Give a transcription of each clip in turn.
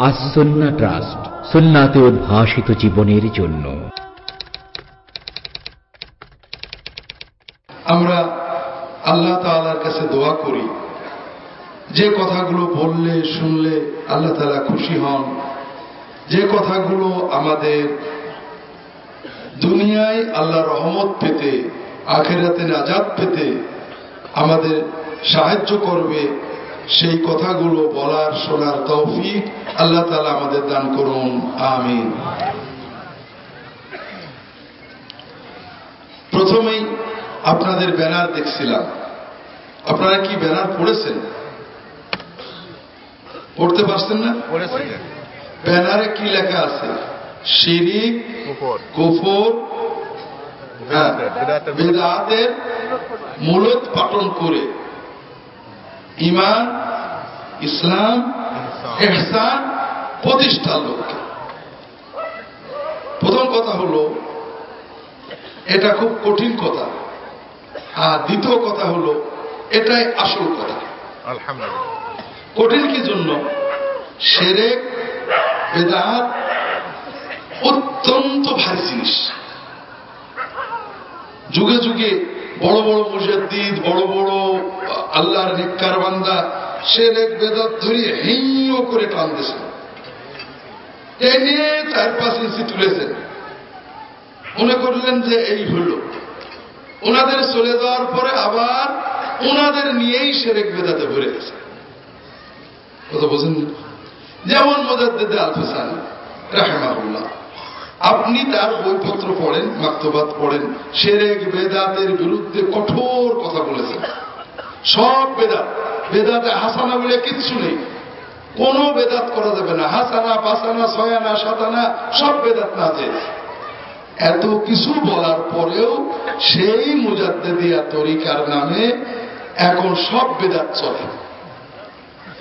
আসন্না trust, সুন্নাতে উদ্ভাসিত জীবনের জন্য। আমরা আল্লাহ তালার কাছে দোয়া করি। যে কথাগুলো বললে, শুনলে আল্লাহ তালা খুশি হন। যে কথাগুলো আমাদের দুনিয়ায় আল্লাহ রহমত পেতে, আখেরাতে নাজাদ পেতে আমাদের সাহায্য করবে সেই কথাগুলো বলার শোনার তৌফিক আল্লাহ তালা আমাদের দান করুন আমিন। প্রথমেই আপনাদের ব্যানার দেখছিলাম। আপনারা কি ব্যানার পড়েছেন? পড়তে পারছেন না? ব্যানারে কি লেখা আছে? শিরিক কুফর হ্যাঁ, বেদাতের মূলত পাঠন করে। ইমান ইসলাম এহসান প্রতিষ্ঠার লক্ষ্যে প্রথম কথা হলো এটা খুব কঠিন কথা। আর দ্বিতীয় কথা হলো এটাই আসল কথা। কঠিন কি জন্য? সেরেক বেদাত অত্যন্ত ভারী জিনিস। যুগে যুগে বড় বড় মুজাদ্দিদ, বড় বড় আল্লাহর নিকার বান্দা, সে সেরেক বেদাত ধরিয়ে হেঁয় করে এই নিয়ে চার পাঁচ ইঞ্চি তুলেছেন মনে করলেন যে এই হল। ওনাদের চলে যাওয়ার পরে আবার ওনাদের নিয়েই সেরেক বেদাতে ভরে গেছে। কথা বোঝেন যেমন মজার মোজাদ্দেদে আলফেসান রাহেমাহুল্লাহ। আপনি তার বইপত্র পড়েন, মাক্তবাদ পড়েন, সেরেক বেদাতের বিরুদ্ধে কঠোর কথা বলেছেন। সব বেদাত, বেদাতে হাসানা বলে কিচ্ছু নেই। কোন বেদাত করা যাবে না। হাসানা, পাসানা, ছয়ানা, সাতানা, সব বেদাত না যে এত কিছু বলার পরেও সেই মুজাদ্দেদিয়া তরিকার নামে এখন সব বেদাত চলে।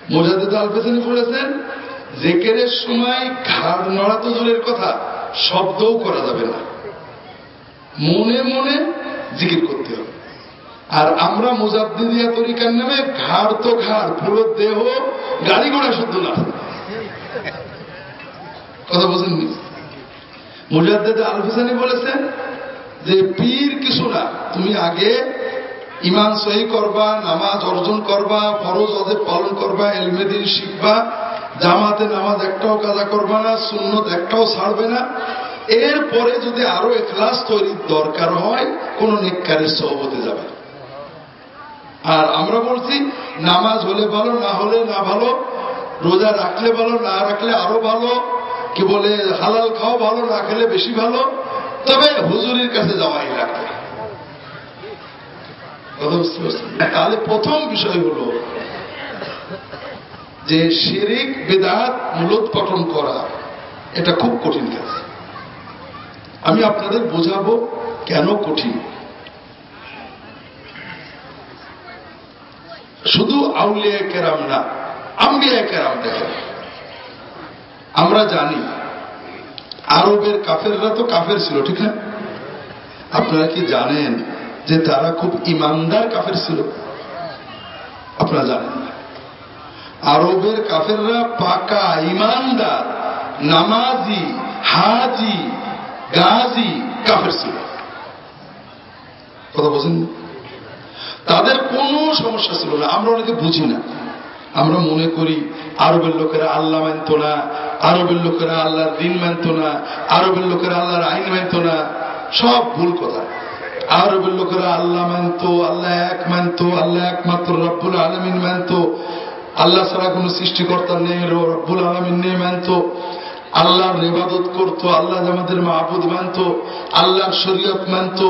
মোজাদ্দেদ আলফেসানি বলেছেন, জেকেরের সময় ঘাড় নড়া তো দূরের কথা। শব্দও করা যাবে না। মনে মনে জিকির করতে হবে। আর আমরা মুজাদ্দিদিয়া তরিকার নামে ঘাড় তো ঘাড়, পুরো দেহ গাড়ি ঘোড়া শুদ্ধ না। কথা বোঝেননি? মুজাদ্দেদ আলফিসানি বলেছেন যে, পীর কিছু না, তুমি আগে ইমান সহি করবা, নামাজ অর্জন করবা, ফরজ অদেব পালন করবা এলমেদিন শিখবা জামাতে নামাজ একটাও কাজা করবা না, সুন্নত একটাও ছাড়বে না। এরপরে যদি আরও এখলাস তৈরির দরকার হয়, কোন নেককারের সহবতে যাবে। আর আমরা বলছি, নামাজ হলে ভালো, না হলে না ভালো, রোজা রাখলে ভালো, না রাখলে আরও ভালো, কি বলে, হালাল খাও ভালো, না খেলে বেশি ভালো, তবে হুজুরির কাছে যাওয়াই লাগবে। তাহলে প্রথম বিষয় হল যে শিরিক, বেদাত মূলোৎপাটন করা, এটা খুব কঠিন কাজ। আমি আপনাদের বোঝাবো কেন কঠিন। শুধু আউলিয়া কেরাম না, আম্বিয়া কেরাম দেখেন। আমরা জানি, আরবের কাফেররা তো কাফের ছিল, ঠিক না? আপনারা কি জানেন যে তারা খুব ইমানদার কাফের ছিল? আপনারা জানেন না। আরবের কাফেররা পাকা ইমানদার, নামাজি, হাজি, গাজি, কাফের ছিল। কথা বলছেন? তাদের কোনো সমস্যা ছিল না। আমরা অনেকে বুঝি না। আমরা মনে করি আরবের লোকেরা আল্লাহ মানত না, আরবের লোকেরা আল্লাহর দিন মানত না, আরবের লোকেরা আল্লাহর আইন মানত না। সব ভুল কথা। আরবের লোকেরা আল্লাহ মানত, আল্লাহ এক মানত, আল্লাহ একমাত্র রব্বুল আলমিন মানত। আল্লাহ ছাড়া কোন সৃষ্টিকর্তা নেই, রব্বুল আলমিন নেই মানত আল্লাহর নিবাদত করত, আল্লাহ আমাদের মাহবুদ মানত আল্লাহর শরীয়ত মানত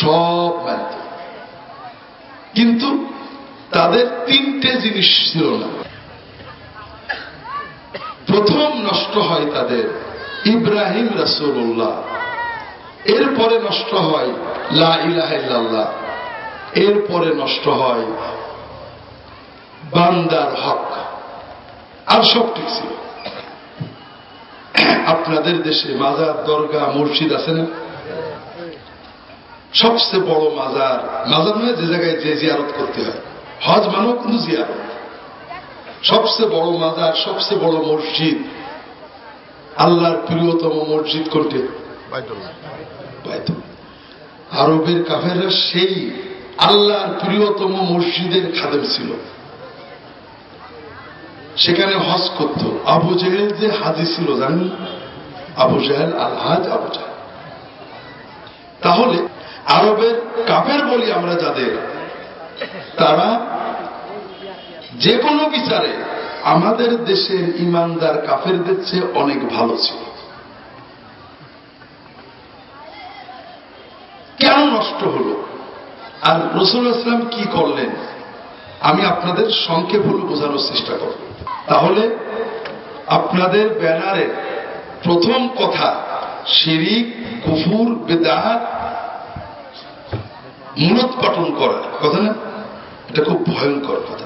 সব মানত কিন্তু তাদের তিনটে জিনিস ছিল না। প্রথম নষ্ট হয় তাদের ইব্রাহিম রাসুল্লাহ এরপরে নষ্ট হয় লা ইলাহাল্লাহ এরপরে নষ্ট হয় বান্দার হক। আর সব ঠিক ছিল। আপনাদের দেশে মাজার দরগা মসজিদ আছে না? সবচেয়ে বড় মাজার মাজার নয় যে জায়গায় যে জিয়ারত করতে হয়। হজ মানেও কিন্তু জিয়ারত। সবচেয়ে বড় মাজার, সবচেয়ে বড় মসজিদ। আল্লাহর প্রিয়তম মসজিদ কোনটি? আরবের কাফেররা সেই আল্লাহর প্রিয়তম মসজিদের খাদেম ছিল। সেখানে হজ করত। আবু জাহেল যে হাজি ছিল, জানেন? আবু জাহেল আল হাজ আবু জাহেল। তাহলে আরবের কাফের বলি আমরা যাদের, তারা যে কোনো বিচারে আমাদের দেশের ইমানদার কাফেরদের চেয়ে অনেক ভালো ছিল। কেন নষ্ট হল? আর রসুল ইসলাম কি করলেন? আমি আপনাদের সংক্ষেপ হল বোঝানোর চেষ্টা করব। তাহলে আপনাদের ব্যানারের প্রথম কথা, শিরিক, কুফুর, বেদাত মূলোৎপাটন করা। কথা না? এটা খুব ভয়ঙ্কর কথা।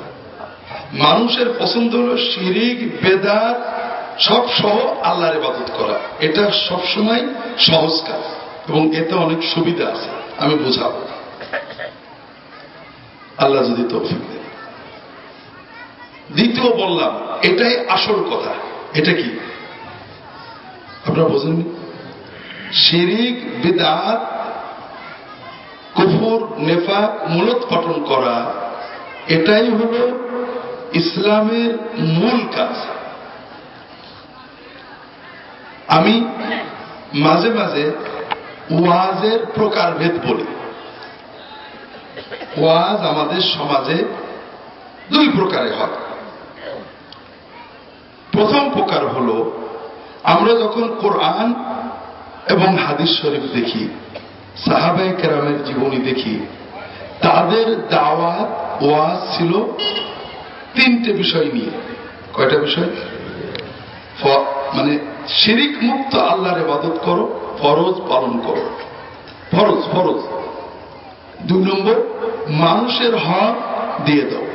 মানুষের পছন্দ হল শিরিক, বেদাত সব সহ আল্লাহর ইবাদত করা। এটা সবসময় সহজ কাজ এবং এতে অনেক সুবিধা আছে। আমি বুঝাবো। আল্লাহ যদি তৌফিক দেন। দ্বিতীয় বললাম, এটাই আসল কথা। এটা কি? আপনারা বোঝেননি? শিরিক, বিদাত, কুফুর নেফা মূলোৎপাটন করা, এটাই হল ইসলামের মূল কাজ। আমি মাঝে মাঝে ওয়াজের প্রকারভেদ বলি। ওয়াজ আমাদের সমাজে দুই প্রকারে হয়। প্রথম প্রকার হল, আমরা যখন কোরআন এবং হাদিস শরীফ দেখি সাহাবাই কেরামের জীবনী দেখি, তাদের দাওয়াত ওয়াজ ছিল তিনটে বিষয় নিয়ে। কয়টা বিষয়? মানে শিরিক মুক্ত আল্লাহর ইবাদত করো, ফরজ পালন করো। ফরজ ফরজ। দুই নম্বর, মানুষের হক দিয়ে দাও।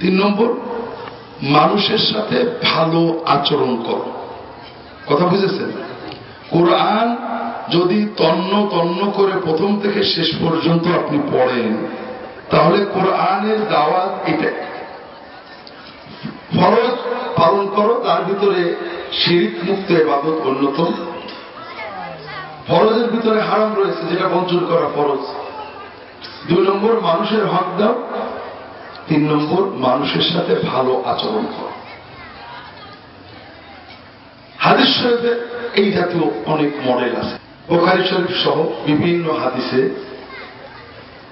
তিন নম্বর মানুষের সাথে ভালো আচরণ করো। কথা বুঝেছেন? কোরআন যদি তন্ন তন্ন করে প্রথম থেকে শেষ পর্যন্ত আপনি পড়েন, তাহলে কোরআনের দাওয়াত এটাই ফরজ পালন করো, তার ভিতরে শিরিক মুক্ত এবাদত অন্যতম। ফরজের ভিতরে হারাম রয়েছে, যেটা বঞ্চন করা ফরজ। দুই নম্বর, মানুষের হক দাও তিন নম্বর, মানুষের সাথে ভালো আচরণ করো। হাদিস শরীফে এই জাতীয় অনেক মডেল আছে। বোখারি শরীফ সহ বিভিন্ন হাদিসে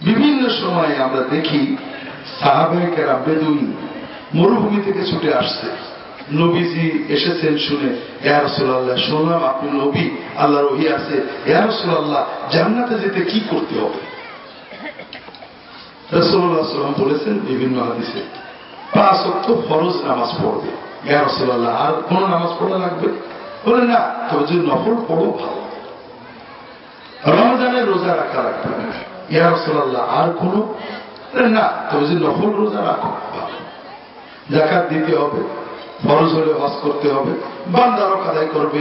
বিভিন্ন সময়ে আমরা দেখি সাহাবাহিকেরা বেদুইন মরুভূমি থেকে ছুটে আসছে। নবীজি এসেছেন শুনে ইয়ারসুল্লাহ শুনলাম আপনি নবী আল্লাহ রহি আছে। ইয়ারসুল্লাহ জান্নাতে যেতে কি করতে হবে? রসুল্লাহ বলেছেন বিভিন্ন হাদিসে, পাঁচ অক্ট ফরজ নামাজ পড়বে। ইয়ারসুল্লাহ আর কোন নামাজ পড়া লাগবে? বলে না, তবে যদি নফল পড়ো, ভালো। রমজানের রোজা রাখা লাগবে ইয়ারসুল্লাহ আর কোন? না, তবে যদি নফল রোজা রাখো, ভালো। জাকাত দিতে হবে, ফরজ হলে হজ করতে হবে বান্দারক আদায় করবে,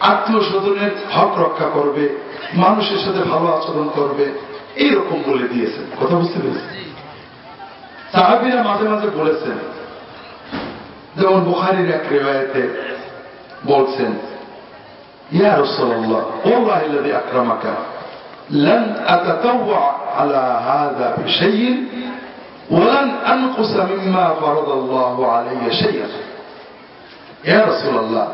আত্মীয় স্বজনের হক রক্ষা করবে, মানুষের সাথে ভালো আচরণ করবে এইরকম বলে দিয়েছেন কথা বুঝতে পেরেছেন সাহাবিরা মাঝে মাঝে বলেছেন যেমন বুখারির এক রেওয়ায়তে বলছেন ইয়া রসল্লাহ والله الذي أكرمك لن أتطوع على هذا بشيء ولن أنقص مما فرض الله علي شيئا ইয়া রাসূলুল্লাহ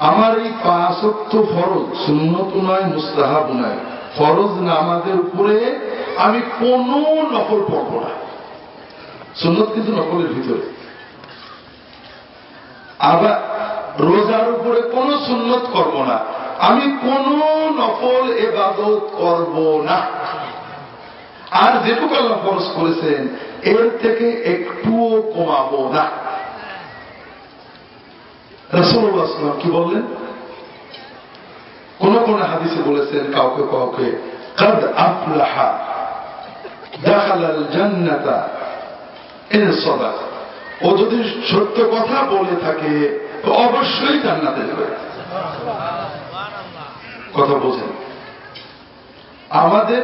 আমার এই পাঁচত্ব ফরজ সুন্নত নয় মুস্তাহাব নয় ফরজ নামাজের উপরে আমি কোন নকল পড়ব না। সুন্নত কিন্তু নকলের ভিতরে। আবার রোজার উপরে কোন সুন্নত করব না। আমি কোন নকল এবাদত করব না। আর যেটুকু আল্লাহ ফরজ করেছেন, এর থেকে একটুও কমাবো না। রসুল্লাহ কি বললেন? কোন কোন হাদিসে বলেছেন কাউকে কাউকে, কদ আফলাহা দেখালাল জান্নাতা এর সদা ও যদি সত্য কথা বলে থাকে অবশ্যই জান্নাতে যাবে। কথা বোঝেন আমাদের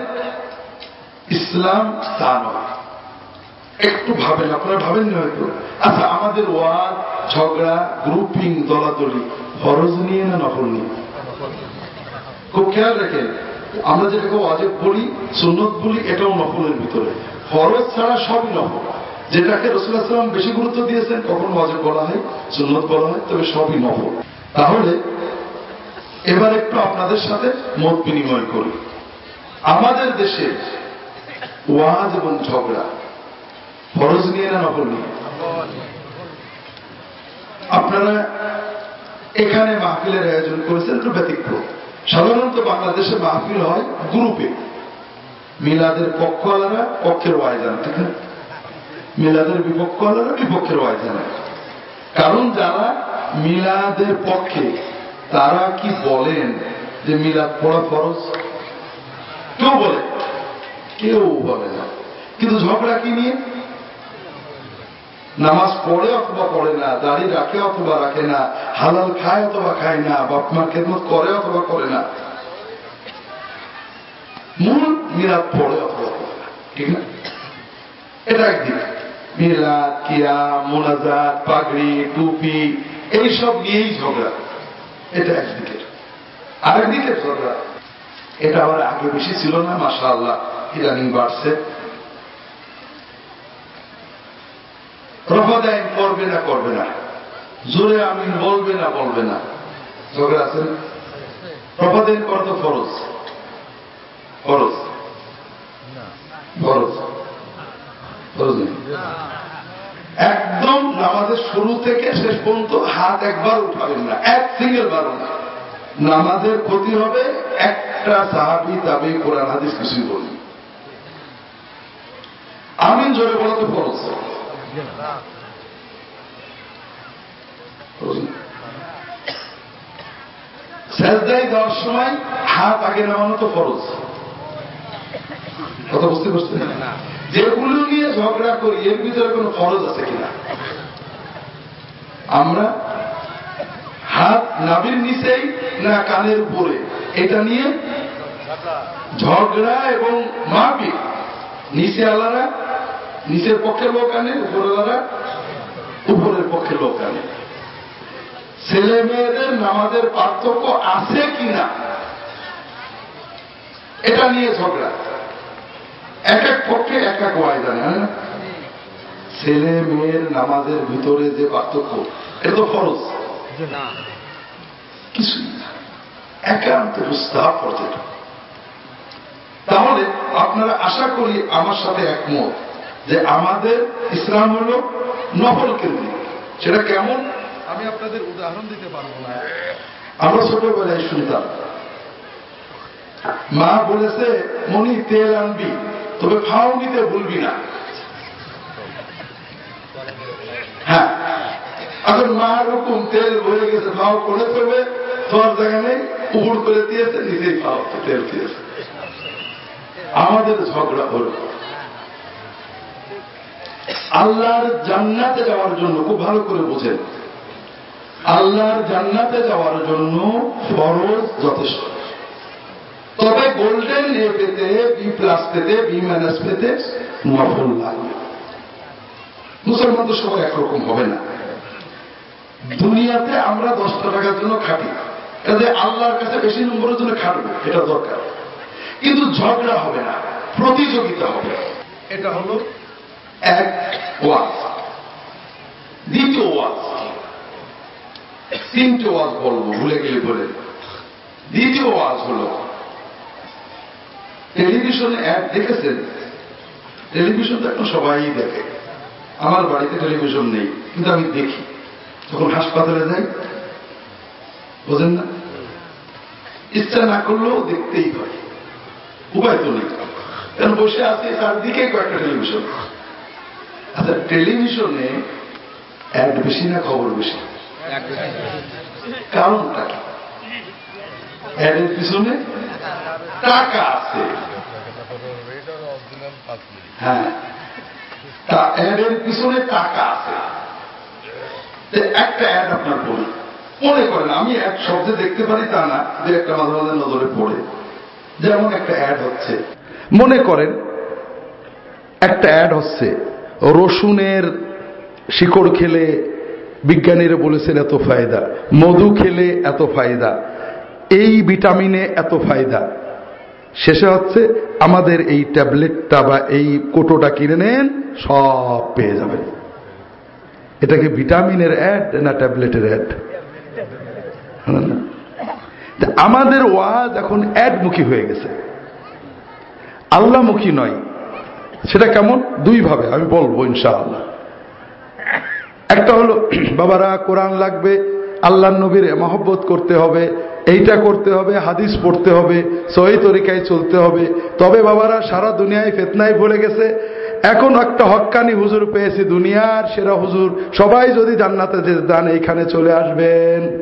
ইসলাম তা একটু ভাবেন, আপনারা ভাবেন না হয়তো। আচ্ছা আমাদের ওয়াদ ঝগড়া গ্রুপিং দলাদলি, ফরজ নিয়ে না নফল নিয়ে? খুব খেয়াল রাখেন, আমরা যেটাকে ওয়াজেব বলি, সুন্নত বলি, এটাও নফলের ভিতরে। ফরজ ছাড়া সবই নফল যেটাকে রসুল্লাহ সাল্লাম বেশি গুরুত্ব দিয়েছেন, কখন ওয়াজেব বলা হয়, সুন্নত বলা হয়, তবে সবই নফল তাহলে, এবার একটু আপনাদের সাথে মত বিনিময় করি। আমাদের দেশে ওয়াজ এবং ঝগড়া, ফরজ নিয়ে না নকল নিয়ে? আপনারা এখানে মাহফিলের আয়োজন করেছেন একটু ব্যতিক্রম। সাধারণত বাংলাদেশে মাহফিল হয় গ্রুপে। মিলাদের পক্ষ আলাদা পক্ষের ওয়াইজান ঠিক না? মিলাদের বিপক্ষ আলাদা বিপক্ষের ওয়াইজান কারণ যারা মিলাদের পক্ষে, তারা কি বলেন যে মিলাদ পড়া ফরজ? কেউ বলে কেউ বলে না। কিন্তু ঝগড়া কি নিয়ে? নামাজ পড়ে অথবা পড়ে না, দাড়ি রাখে অথবা রাখে না, হালাল খায় অথবা খায় না, বাপ মার খেদমত করে অথবা করে না। মূল মিলাদ পড়ে অথবা পড়ে না, ঠিক না? এটা একদিক মিলাদ কিয়া মোনাজাত, পাগড়ি, টুপি, এইসব নিয়েই ঝগড়া। এটা একদিকের আরেকদিকের ঝগড়া। এটা আবার আগে বেশি ছিল না মাসা আল্লাহ ইদানিং বাড়ছে। রফাদাইন করবে না করবে না। জোরে আমিন, বলবে না বলবে না। ঝগড়া আছে রফাদাইন করা তো ফরজ। ফরজ। ফরজ। ফরজ একদম নামাজের শুরু থেকে শেষ পর্যন্ত হাত একবার উঠাবেন না, এক সিঙ্গেল বার নামাজের ক্ষতি হবে একটা সাহাবি দাবি কোরআন হাদিস কিছুই বলি আমিন জোরে বলা তো ফরজ। সেজদাই দেওয়ার সময় হাত আগে নামানো তো ফরজ। কথা বুঝতে পারছেন? যেগুলো নিয়ে ঝগড়া করি, এর ভিতরে কোনো ফরজ আছে কিনা? আমরা হাত নাবির নিচেই না কানের উপরে? এটা নিয়ে ঝগড়া এবং মাপি নিচে আলারা নিচের পক্ষে লোক আনে উপরওয়ালারা উপরের পক্ষে লোক আনে। ছেলে মেয়েদের নামাজের পার্থক্য আছে কিনা? এটা নিয়ে ঝগড়া। এক এক পক্ষে এক এক ওয়াই জানে না ছেলে মেয়ের নামাজের ভিতরে যে পার্থক্য এটা তো ফরজ। কিছুই না। একান্ত প্রস্তাব করতে তাহলে আপনারা আশা করি আমার সাথে একমত। যে আমাদের ইসলাম হল নফল কেন্দ্রিক। সেটা কেমন? আমি আপনাদের উদাহরণ দিতে পারব না। আমরা ছোটবেলায় শুনতাম মা বলেছে মনি তেল আনবি তবে ফাও নিতে ভুলবি না। হ্যাঁ এখন মা রকম তেল ভরে গেছে ফাও করে ফেলবে তোমার জায়গা নেই উপর করে দিয়েছে নিজেই ফাও তেল দিয়েছে। আমাদের ঝগড়া হল। আল্লাহর জান্নাতে যাওয়ার জন্য খুব ভালো করে বোঝেন। আল্লাহর জান্নাতে যাওয়ার জন্য ফরজ যথেষ্ট। তবে গোল্ডেন এ পেতে বি প্লাস পেতে বি মাইনাস পেতে নফল লাগবে মুসলমান তো সবাই একরকম হবে না। দুনিয়াতে আমরা দশটা টাকার জন্য খাটি। কাজে আল্লাহর কাছে বেশি নম্বরের জন্য খাটবো, এটা দরকার। কিন্তু ঝগড়া হবে না, প্রতিযোগিতা হবে। এটা হলো এক ওয়াজ। দ্বিতীয় ওয়াজ। তিনটে ওয়াজ বলব, ভুলে গেলে বলে। দ্বিতীয় ওয়াজ হলো, টেলিভিশনে অ্যাড দেখেছেন? টেলিভিশন তো এখন সবাই দেখে। আমার বাড়িতে টেলিভিশন নেই, কিন্তু আমি দেখি। যখন হাসপাতালে যাই, বোঝেন না? ইচ্ছা না করলেও দেখতেই হয়। উপায় তো নেই। কারণ বসে আছে চারদিকে কয়েকটা টেলিভিশন। আচ্ছা টেলিভিশনে অ্যাড বেশি না খবর বেশি? কারণটা অ্যাডের পিছনে টাকা আছে। হ্যাঁ। তা অ্যাডের পিছনে টাকা আছে। একটা অ্যাড আপনার বলি মনে করেন আমি এক শব্দে দেখতে পারি তা না যে একটা মাঝে মাঝে নজরে পড়ে। যেমন একটা অ্যাড হচ্ছে। মনে করেন একটা অ্যাড হচ্ছে। রসুনের শিকড় খেলে বিজ্ঞানীরা বলেছেন এত ফায়দা, মধু খেলে এত ফায়দা, এই ভিটামিনে এত ফায়দা। শেষে হচ্ছে আমাদের এই ট্যাবলেটটা বা এই কোটোটা কিনে নেন, সব পেয়ে যাবেন। এটাকে ভিটামিনের অ্যাড না ট্যাবলেটের অ্যাড আমাদের ওয়াজ এখন অ্যাডমুখী হয়ে গেছে। আল্লাহমুখী নয়। সেটা কেমন? দুই ভাবে আমি বলব ইনশাআল্লাহ। একটা হলো, বাবারা, কোরআন লাগবে আল্লাহ নবীর মহব্বত করতে হবে, এইটা করতে হবে, হাদিস পড়তে হবে, সহি তরিকায় চলতে হবে। তবে বাবারা, সারা দুনিয়ায় ফেতনায় পড়ে গেছে। এখন একটা হক্কানি হুজুর পেয়েছি দুনিয়ার সেরা হুজুর। সবাই যদি জান্নাতে যে দান এইখানে চলে আসবেন।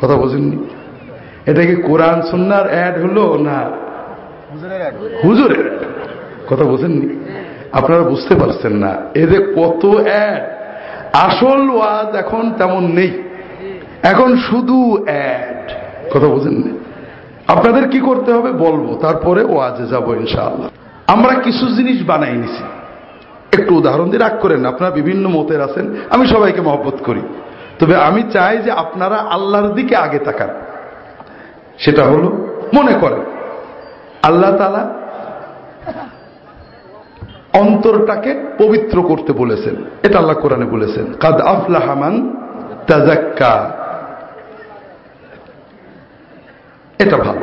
কথা বোঝেননি? এটা কি কোরআন, সুন্নার অ্যাড হলো না? হুজুরের কথা বোঝেননি? আপনারা বুঝতে পারছেন না। এদের কত অ্যাড? আসল ওয়াজ এখন তেমন নেই। এখন শুধু অ্যাড। কথা বোঝেননি? আপনাদের কি করতে হবে বলব, তারপরে ওয়াজে যাব ইনশাআল্লাহ। আমরা কিছু জিনিস বানাই নিছি। একটু উদাহরণ দিয়ে রাগ করেন, আপনারা বিভিন্ন মতের আছেন, আমি সবাইকে মহব্বত করি। তবে আমি চাই যে আপনারা আল্লাহর দিকে আগে তাকান। সেটা হলো, মনে করেন। আল্লাহ তালা অন্তরটাকে পবিত্র করতে বলেছেন। এটা আল্লাহ কোরআনে বলেছেন। কাদ আফলাহামান তাজাক্কা এটা ভালো।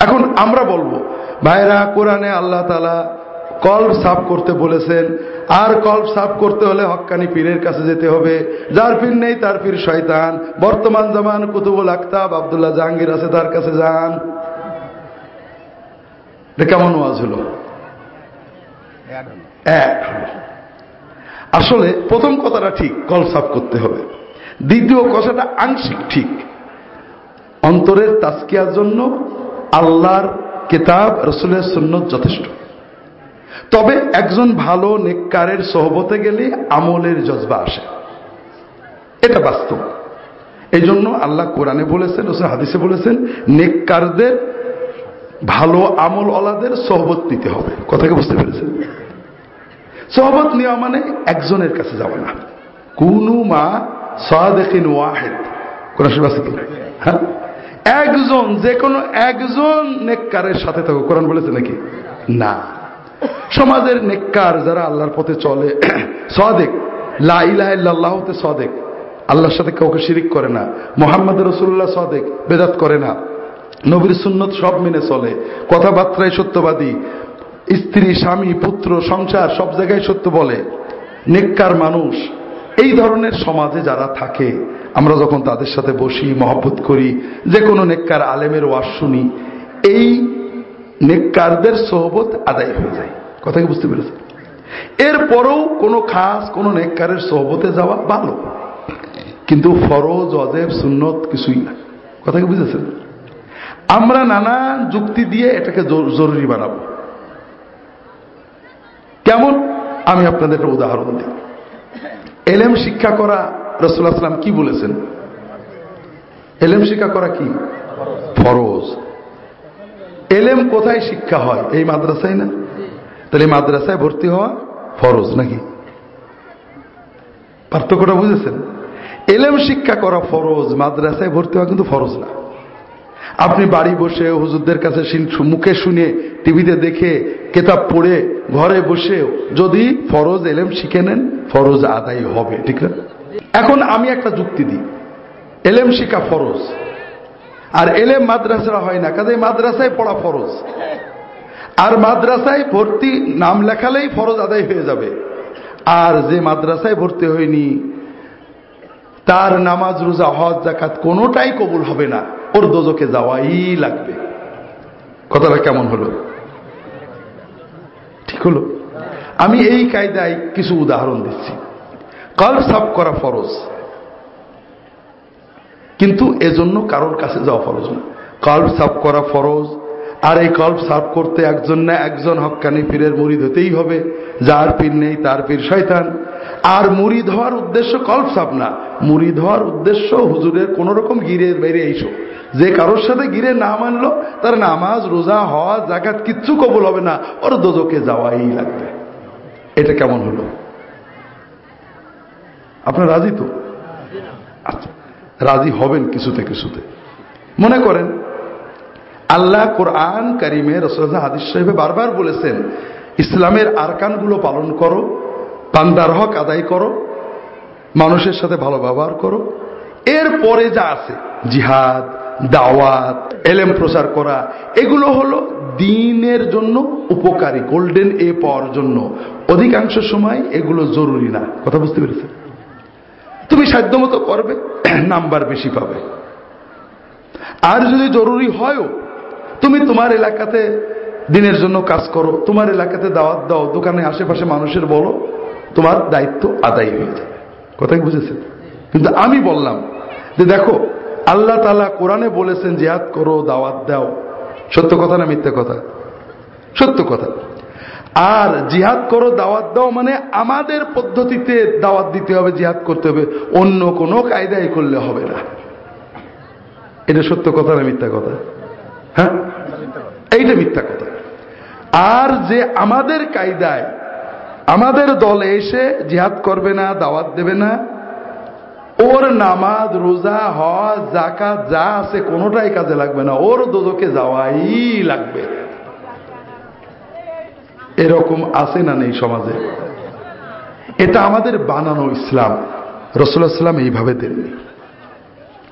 এখন আমরা বলব, ভাইরা, কোরআনে আল্লাহ তালা কল্প সাফ করতে বলেছেন। আর কল্প সাফ করতে হলে হক্কানি পীরের কাছে যেতে হবে। যার পীর নেই, তার পীর শয়তান। বর্তমান জামান কুতুবুল আক্তাব আবদুল্লাহ জাহাঙ্গীর আছে, তার কাছে যান। কেমন ওয়াজ হলো? এক আসলে প্রথম কথাটা ঠিক কল সাফ করতে হবে। দ্বিতীয় কথাটা আংশিক ঠিক। অন্তরের তাস্কিয়ার জন্য আল্লাহর কেতাব রসুলের সুন্নত যথেষ্ট। তবে একজন ভালো নেককারের সহবতে গেলে আমলের জজবা আসে। এটা বাস্তব। এই জন্য আল্লাহ কোরআনে বলেছেন রসুল হাদিসে বলেছেন নেককারদের ভালো আমল ওলাদের সহবত নিতে হবে। কথাকে বুঝতে পেরেছেন? সহবত নেওয়া মানে একজনের কাছে যাওয়া না। কুনু মা সাদেকিন ওয়াহেদ। কোন হ্যাঁ? একজন যে কোনো একজন নেককারের সাথে থাকো কোরআন বলেছে নাকি? না। সমাজের নেককার যারা আল্লাহর পথে চলে, সদেক। লাইলাহতে সদেক। আল্লাহর সাথে কাউকে শিরিক করে না। মোহাম্মদ রসুল্লাহ সদেক। বেদাত করে না। নবীর সুন্নত সব মেনে চলে। কথাবার্তায় সত্যবাদী। স্ত্রী, স্বামী, পুত্র, সংসার সব জায়গায় সত্য বলে। নেককার মানুষ। এই ধরনের সমাজে যারা থাকে, আমরা যখন তাদের সাথে বসি, মহব্বত করি, যে কোনো নেককার আলেমের ওয়াজ শুনি, এই নেককারদের সহবত আদায় হয়ে যায়। কথা কি বুঝতে পেরেছেন? এরপরেও কোনো খাস কোনো নেককারের সহবতে যাওয়া ভালো। কিন্তু ফরজ অজেব সুন্নত কিছুই না। কথা কি বুঝেছেন? আমরা নানা যুক্তি দিয়ে এটাকে জরুরি বানাবো। কেমন? আমি আপনাদের একটা উদাহরণ দিই। এলেম শিক্ষা করা রসুল্লাহ সাল্লাম কি বলেছেন? এলেম শিক্ষা করা কি? ফরজ। এলেম কোথায় শিক্ষা হয়? এই মাদ্রাসায় না? তাহলে মাদ্রাসায় ভর্তি হওয়া ফরজ নাকি? পার্থক্যটা বুঝেছেন? এলেম শিক্ষা করা ফরজ, মাদ্রাসায় ভর্তি হওয়া কিন্তু ফরজ না। আপনি বাড়ি বসে হুজুরদের কাছে মুখে শুনে টিভিতে দেখে কেতাব পড়ে ঘরে বসে যদি ফরজ এলেম শিখে নেন, ফরজ আদায় হবে, ঠিক না? এখন আমি একটা যুক্তি দিই। এলেম শিখা ফরজ। আর এলেম মাদ্রাসা হয় না কাজে মাদ্রাসায় পড়া ফরজ। আর মাদ্রাসায় ভর্তি নাম লেখালেই ফরজ আদায় হয়ে যাবে। আর যে মাদ্রাসায় ভর্তি হয়নি, তার নামাজ, রোজা, হজ জাকাত কোনোটাই কবুল হবে না। ওর দোজকে যাওয়াই লাগবে। কথাটা কেমন হলো? ঠিক হলো? আমি এই কায়দায় কিছু উদাহরণ দিচ্ছি। কল সাফ করা ফরজ। কিন্তু এজন্য কারোর কাছে যাওয়া ফরজ না। কল্প সাফ করা ফরজ। আর এই কল্প সাফ করতে একজন না একজন হকানি পীরের মুরিদ হতেই হবে। যার পীর নেই, তার পীর শয়তান। আর মুড়ি ধোয়ার উদ্দেশ্য কল্প সাপ না। মুড়ি ধোয়ার উদ্দেশ্য হুজুরের কোন রকম গিরের বাইরে এইসো যে কারোর সাথে গিরে না মানলো, তার নামাজ, রোজা হওয়া জাকাত কিচ্ছু কবুল হবে না, ওর দোজকে যাওয়াই লাগবে। এটা কেমন হলো? আপনার রাজি তো? আচ্ছা রাজি হবেন কিছুতে কিছুতে। মনে করেন, আল্লাহ কোরআন কারিমে রসুল হাদিস সাহেবে বারবার বলেছেন, ইসলামের আরকানগুলো পালন করো পান্দার হক আদায় করো, মানুষের সাথে ভালো ব্যবহার করো। এর পরে যা আছে, জিহাদ দাওয়াত, এলেম প্রচার করা, এগুলো হলো দিনের জন্য উপকারী গোল্ডেন এ পাওয়ার জন্য। অধিকাংশ সময় এগুলো জরুরি না। কথা বুঝতে পেরেছে তুমি সাধ্যমতো করবে, নাম্বার বেশি পাবে। আর যদি জরুরি হয়ও, তুমি তোমার এলাকাতে দিনের জন্য কাজ করো, তোমার এলাকাতে দাওয়াত দাও, দোকানে আশেপাশে মানুষের বলো, তোমার দায়িত্ব আদায় হয়ে যাবে। কথাই বুঝেছেন? কিন্তু আমি বললাম যে দেখো আল্লাহ তালা কোরআনে বলেছেন, জিহাদ করো, দাওয়াত দাও। সত্য কথা না মিথ্যা কথা? সত্য কথা। আর জিহাদ করো, দাওয়াত দাও মানে আমাদের পদ্ধতিতে দাওয়াত দিতে হবে, জিহাদ করতে হবে। অন্য কোনো কায়দায় করলে হবে না। এটা সত্য কথা না মিথ্যা কথা? হ্যাঁ? এইটা মিথ্যা কথা। আর যে আমাদের কায়দায়, আমাদের দলে এসে জিহাদ করবে না, দাওয়াত দেবে না ওর নামাজ, রোজা, হজ জাকাত যা আছে কোনোটাই কাজে লাগবে না। ওর দোদকে যাওয়াই লাগবে। এরকম আছে না নেই সমাজে? এটা আমাদের বানানো ইসলাম। রসুল্লাহ সাল্লাম এইভাবে দেননি।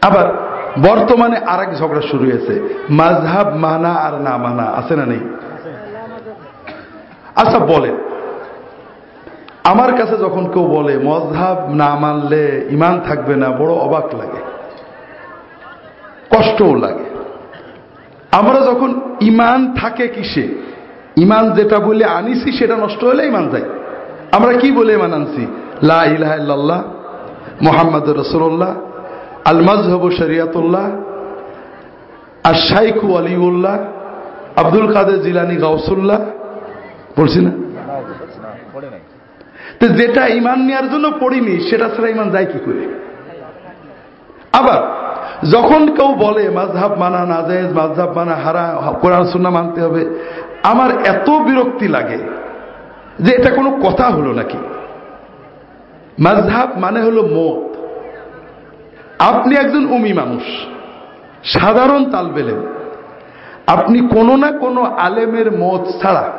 আবার বর্তমানে আর এক ঝগড়া শুরু হয়েছে। মাঝহাব মানা আর না মানা, আছে না নেই? আচ্ছা বলেন। আমার কাছে যখন কেউ বলে, মজহাব না মানলে ইমান থাকবে না, বড় অবাক লাগে, কষ্টও লাগে। আমরা যখন ইমান থাকে কিসে, ইমান যেটা বলে আনিছি, সেটা নষ্ট হলে ইমান যায়। আমরা কি বলে ইমান আনছি? লা ইলাহা ইল্লাল্লাহ মোহাম্মদ রসুল্লাহ আল মজহব শরিয়াতুল্লাহ আর শাইখু আলিউল্লাহ আব্দুল কাদের জিলানি গাউসুল্লাহ, বলছি না? তো যেটা ইমান নেওয়ার জন্য পড়িনি, সেটা ছাড়া ইমান যায় কি করে? আবার, যখন কেউ বলে মাঝহাব মানা নাজেজ মাঝহাব মানা হারা কোরআন সুন্না মানতে হবে। আমার এত বিরক্তি লাগে যে এটা কোনো কথা হলো নাকি? মাঝহাব মানে হলো মত। আপনি একজন উমি মানুষ, সাধারণ তাল বেলেন আপনি কোনো না কোনো আলেমের মত ছাড়া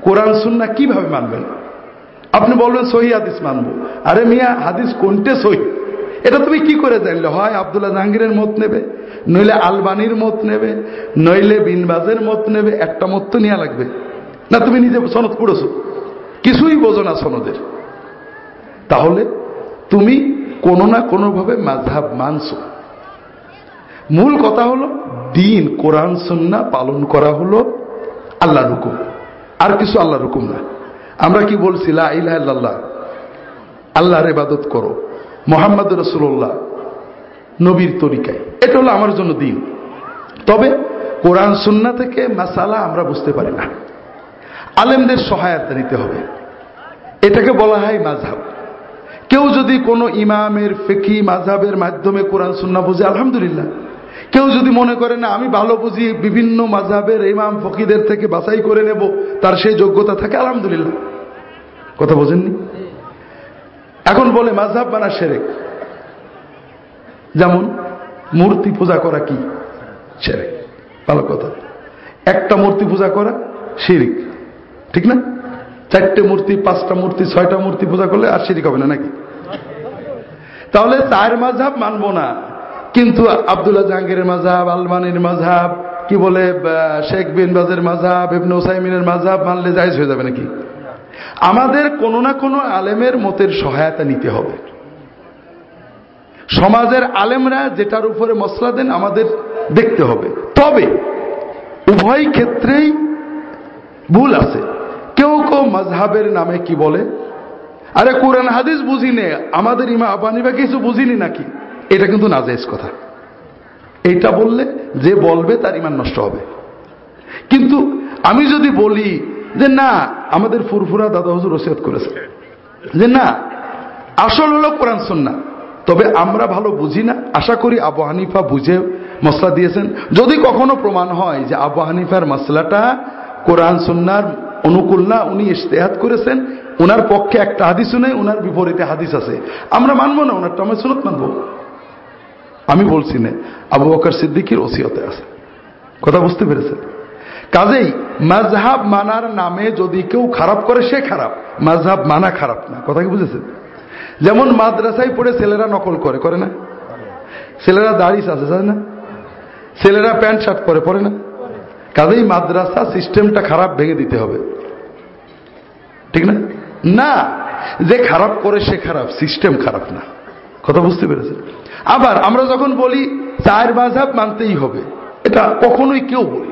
কোরআন সুন্না কীভাবে মানবেন? আপনি বলবেন সহি হাদিস মানবো। আরে মিয়া, হাদিস কোনটে সহি? এটা তুমি কি করে জানলে? হয় আবদুল্লাহ জাহাঙ্গীরের মত নেবে, নইলে আলবানির মত নেবে, নইলে বিনবাজের মত নেবে, একটা মত তো নেওয়া লাগবে। না, তুমি নিজে সনদ পড়েছো? কিছুই বোঝো না সনদের। তাহলে তুমি কোনো না কোনোভাবে মাঝহাব মানছো। মূল কথা হলো, দিন, কোরআন সন্না পালন করা হলো আল্লাহ হুকুম। আর কিছু আল্লাহর হুকুম না। আমরা কি বলছি লাহ আল্লাহর ইবাদত করো। মোহাম্মদ রসুল্লাহ নবীর তরিকায়। এটা হলো আমার জন্য দিন। তবে কোরআন সুন্না থেকে মাসালা আমরা বুঝতে পারি না। আলেমদের সহায়তা নিতে হবে। এটাকে বলা হয় মাঝহাব কেউ যদি কোনো ইমামের ফেকি মাঝহাবের মাধ্যমে কোরআন সুন্না বুঝে, আলহামদুলিল্লাহ। কেউ যদি মনে করে, না, আমি ভালো বুঝি, বিভিন্ন মাঝহাবের ইমাম ফকিদের থেকে বাছাই করে নেব, তার সেই যোগ্যতা থাকে, আলহামদুলিল্লাহ। কথা বোঝেননি? এখন বলে মাঝহাব বানা সেরেক। যেমন, মূর্তি পূজা করা কি? সেরেক। ভালো কথা। একটা মূর্তি পূজা করা শিরিক। ঠিক না? চারটে মূর্তি, পাঁচটা মূর্তি, ছয়টা মূর্তি পূজা করলে আর শিরিক হবে না নাকি? তাহলে চার মাঝহাব মানবো না। কিন্তু আবদুল্লাহ জাহাঙ্গীরের মাঝাব আলমানির মাঝাব কি বলে শেখ বিন বাজের মাঝহাব, ইবনে ওসাইমিনের মাঝহাব মানলে জায়জ হয়ে যাবে নাকি? আমাদের কোনো না কোনো আলেমের মতের সহায়তা নিতে হবে। সমাজের আলেমরা যেটার উপরে মশলা দেন আমাদের দেখতে হবে। তবে উভয় ক্ষেত্রেই ভুল আছে। কেউ কেউ মজহাবের নামে কি বলে? আরে কোরআন, হাদিস বুঝিনে, আমাদের ইমা আবানি বা কিছু বুঝিনি নাকি? এটা কিন্তু নাজেজ কথা। এইটা বললে যে বলবে তার ইমান নষ্ট হবে। কিন্তু আমি যদি বলি যে না, আমাদের ফুরফুরা দাদা হুজুর ওসিয়ত করেছে। যে না, আসল হলো কোরআন সন্না তবে আমরা ভালো বুঝি না। আশা করি আবু হানিফা বুঝে মশলা দিয়েছেন। যদি কখনো প্রমাণ হয় যে আবু হানিফার মশলাটা কোরআন সন্ন্যার অনুকূল না, উনি ইশতেহাত করেছেন ওনার পক্ষে একটা হাদিসও নেই ওনার বিপরীতে হাদিস আছে। আমরা মানবো না ওনারটা আমরা সুনত মানবো। আমি বলছি না, আবু বকর সিদ্দিকির ওসিয়তে আছে। কথা বুঝতে পেরেছেন? কাজেই মাঝহাব মানার নামে যদি কেউ খারাপ করে, সে খারাপ। মাঝহাব মানা খারাপ না। কথা কি বুঝেছেন? যেমন মাদ্রাসায় পড়ে ছেলেরা নকল করে করে না? ছেলেরা দাড়ি আছে জানে না? ছেলেরা প্যান্ট শার্ট পরে পরে না? কাজেই মাদ্রাসা সিস্টেমটা খারাপ ভেঙে দিতে হবে। ঠিক না? না, যে খারাপ করে, সে খারাপ। সিস্টেম খারাপ না। কথা বুঝতে পেরেছেন? আবার আমরা যখন বলি, চার মাঝাব মানতেই হবে। এটা কখনোই কেউ বলিনি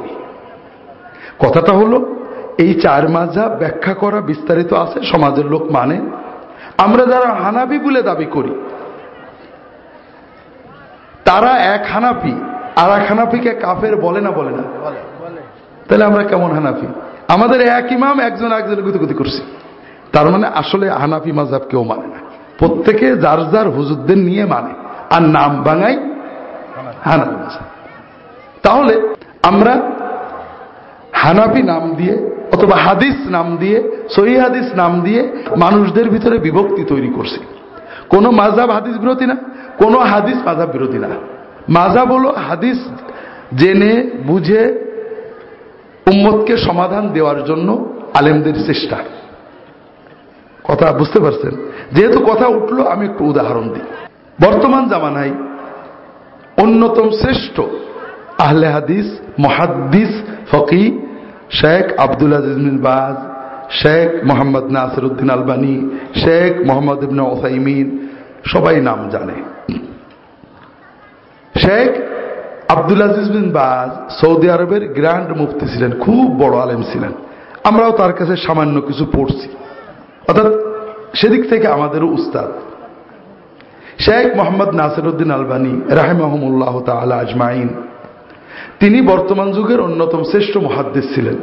কথাটা হলো এই চার মাঝাব ব্যাখ্যা করা বিস্তারিত আছে সমাজের লোক মানে। আমরা যারা হানাবি বলে দাবি করি তারা এক হানাফি আর এক হানাফিকে কাফের বলে না বলে না? তাহলে আমরা কেমন হানাফি? আমাদের এক ইমাম একজন একজন গুতিগুতি করছি। তার মানে আসলে হানাফি মাজাব কেউ মানে না। প্রত্যেকে যার যার হুজুরদের নিয়ে মানে আর নাম বাঙাই হানাফি মাজাব তাহলে আমরা হানাফি নাম দিয়ে অথবা হাদিস নাম দিয়ে, সহি হাদিস নাম দিয়ে মানুষদের ভিতরে বিভক্তি তৈরি করছে। কোন মাজাব হাদিস বিরোধী না, কোন হাদিস মাজাব বিরোধী না। মাজাব হলো হাদিস জেনে, বুঝে, উম্মতকে সমাধান দেওয়ার জন্য আলেমদের চেষ্টা। কথা বুঝতে পারছেন? যেহেতু কথা উঠল, আমি একটু উদাহরণ দিই। বর্তমান জামানায় অন্যতম শ্রেষ্ঠ আহলে হাদিস, মহাদ্দিস ফকি শেখ আব্দুল আজিজ বাজ, শেখ মোহাম্মদ নাসির উদ্দিন আলবানী, শেখ মোহাম্মদ ইবনে ওসাইমিন, সবাই নাম জানে। শেখ আব্দুল আজিজ বিন বাজ সৌদি আরবের গ্র্যান্ড মুফতি ছিলেন, খুব বড় আলেম ছিলেন। আমরাও তার কাছে সামান্য কিছু পড়ছি। অর্থাৎ সেদিক থেকে আমাদেরও উস্তাদ। শেখ মোহাম্মদ নাসিরুদ্দিন আলবানী রাহেমাহমুল্লাহ তালা আজমাইন। তিনি বর্তমান যুগের অন্যতম শ্রেষ্ঠ মহাদ্দেশ ছিলেন।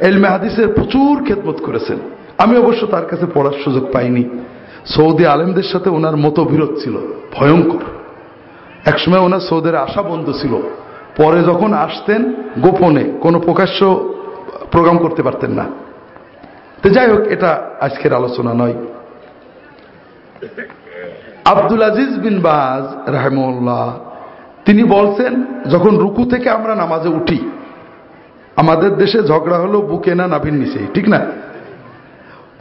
এলমে হাদিসের প্রচুর খেদমত করেছেন। আমি অবশ্য তার কাছে পড়ার সুযোগ পাইনি। সৌদি আলেমদের সাথে ওনার মতবিরোধ ছিল, ভয়ঙ্কর। একসময় ওনার সৌদের আশা বন্ধ ছিল। পরে যখন আসতেন, গোপনে কোনো প্রকাশ্য প্রোগ্রাম করতে পারতেন না। তো যাই হোক, এটা আজকের আলোচনা নয়। আব্দুল আজিজ বিন বাজ রাহমুল্লাহ তিনি বলছেন, যখন রুকু থেকে আমরা নামাজে উঠি, আমাদের দেশে ঝগড়া হলো বুকে না নাভির নিচে, ঠিক না?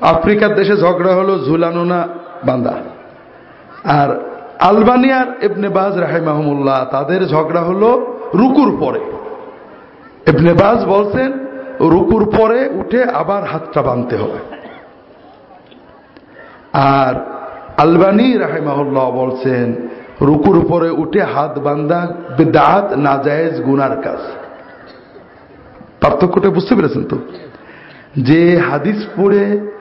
আফ্রিকার দেশে ঝগড়া হলো ঝুলানো না বান্দা। আর আলবানিয়ার এবনে বাজ রাহেমাহমুল্লাহ, তাদের ঝগড়া হলো রুকুর পরে। এবনে বাজ বলছেন, রুকুর পরে উঠে আবার হাতটা বাঁধতে হবে। আর আলবানি রাহেমাহুল্লাহ বলছেন রুকুর উপরে উঠে হাত বান্ধা বেদাত, নাজায়েজ, গুনার কাজ। পার্থক্যটা বুঝতে পেরেছেন তো? যে হাদিস পড়ে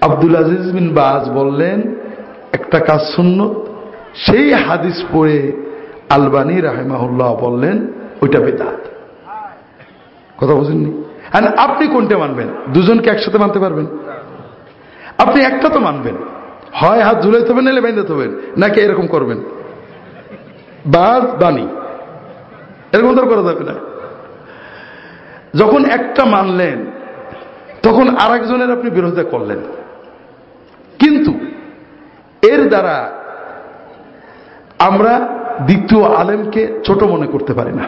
আব্দুল আজিজ বিন বাজ বললেন, একটা কাজ সুন্নত। সেই হাদিস পড়ে আলবানি রাহেমাহুল্লাহ বললেন, ওইটা বেদাত। কথা বুঝেননি? আপনি কোনটা মানবেন? দুজনকে একসাথে মানতে পারবেন? আপনি একটা তো মানবেন। হয় হাত ঝুলাইতে হবেন নাহলে বেঁধে হবেন নাকি এরকম করবেন? বাদ বাণী। এরকম তো করা যাবে না। যখন একটা মানলেন, তখন আর একজনের আপনি বিরোধিতা করলেন। কিন্তু এর দ্বারা আমরা দ্বিতীয় আলেমকে ছোট মনে করতে পারি না।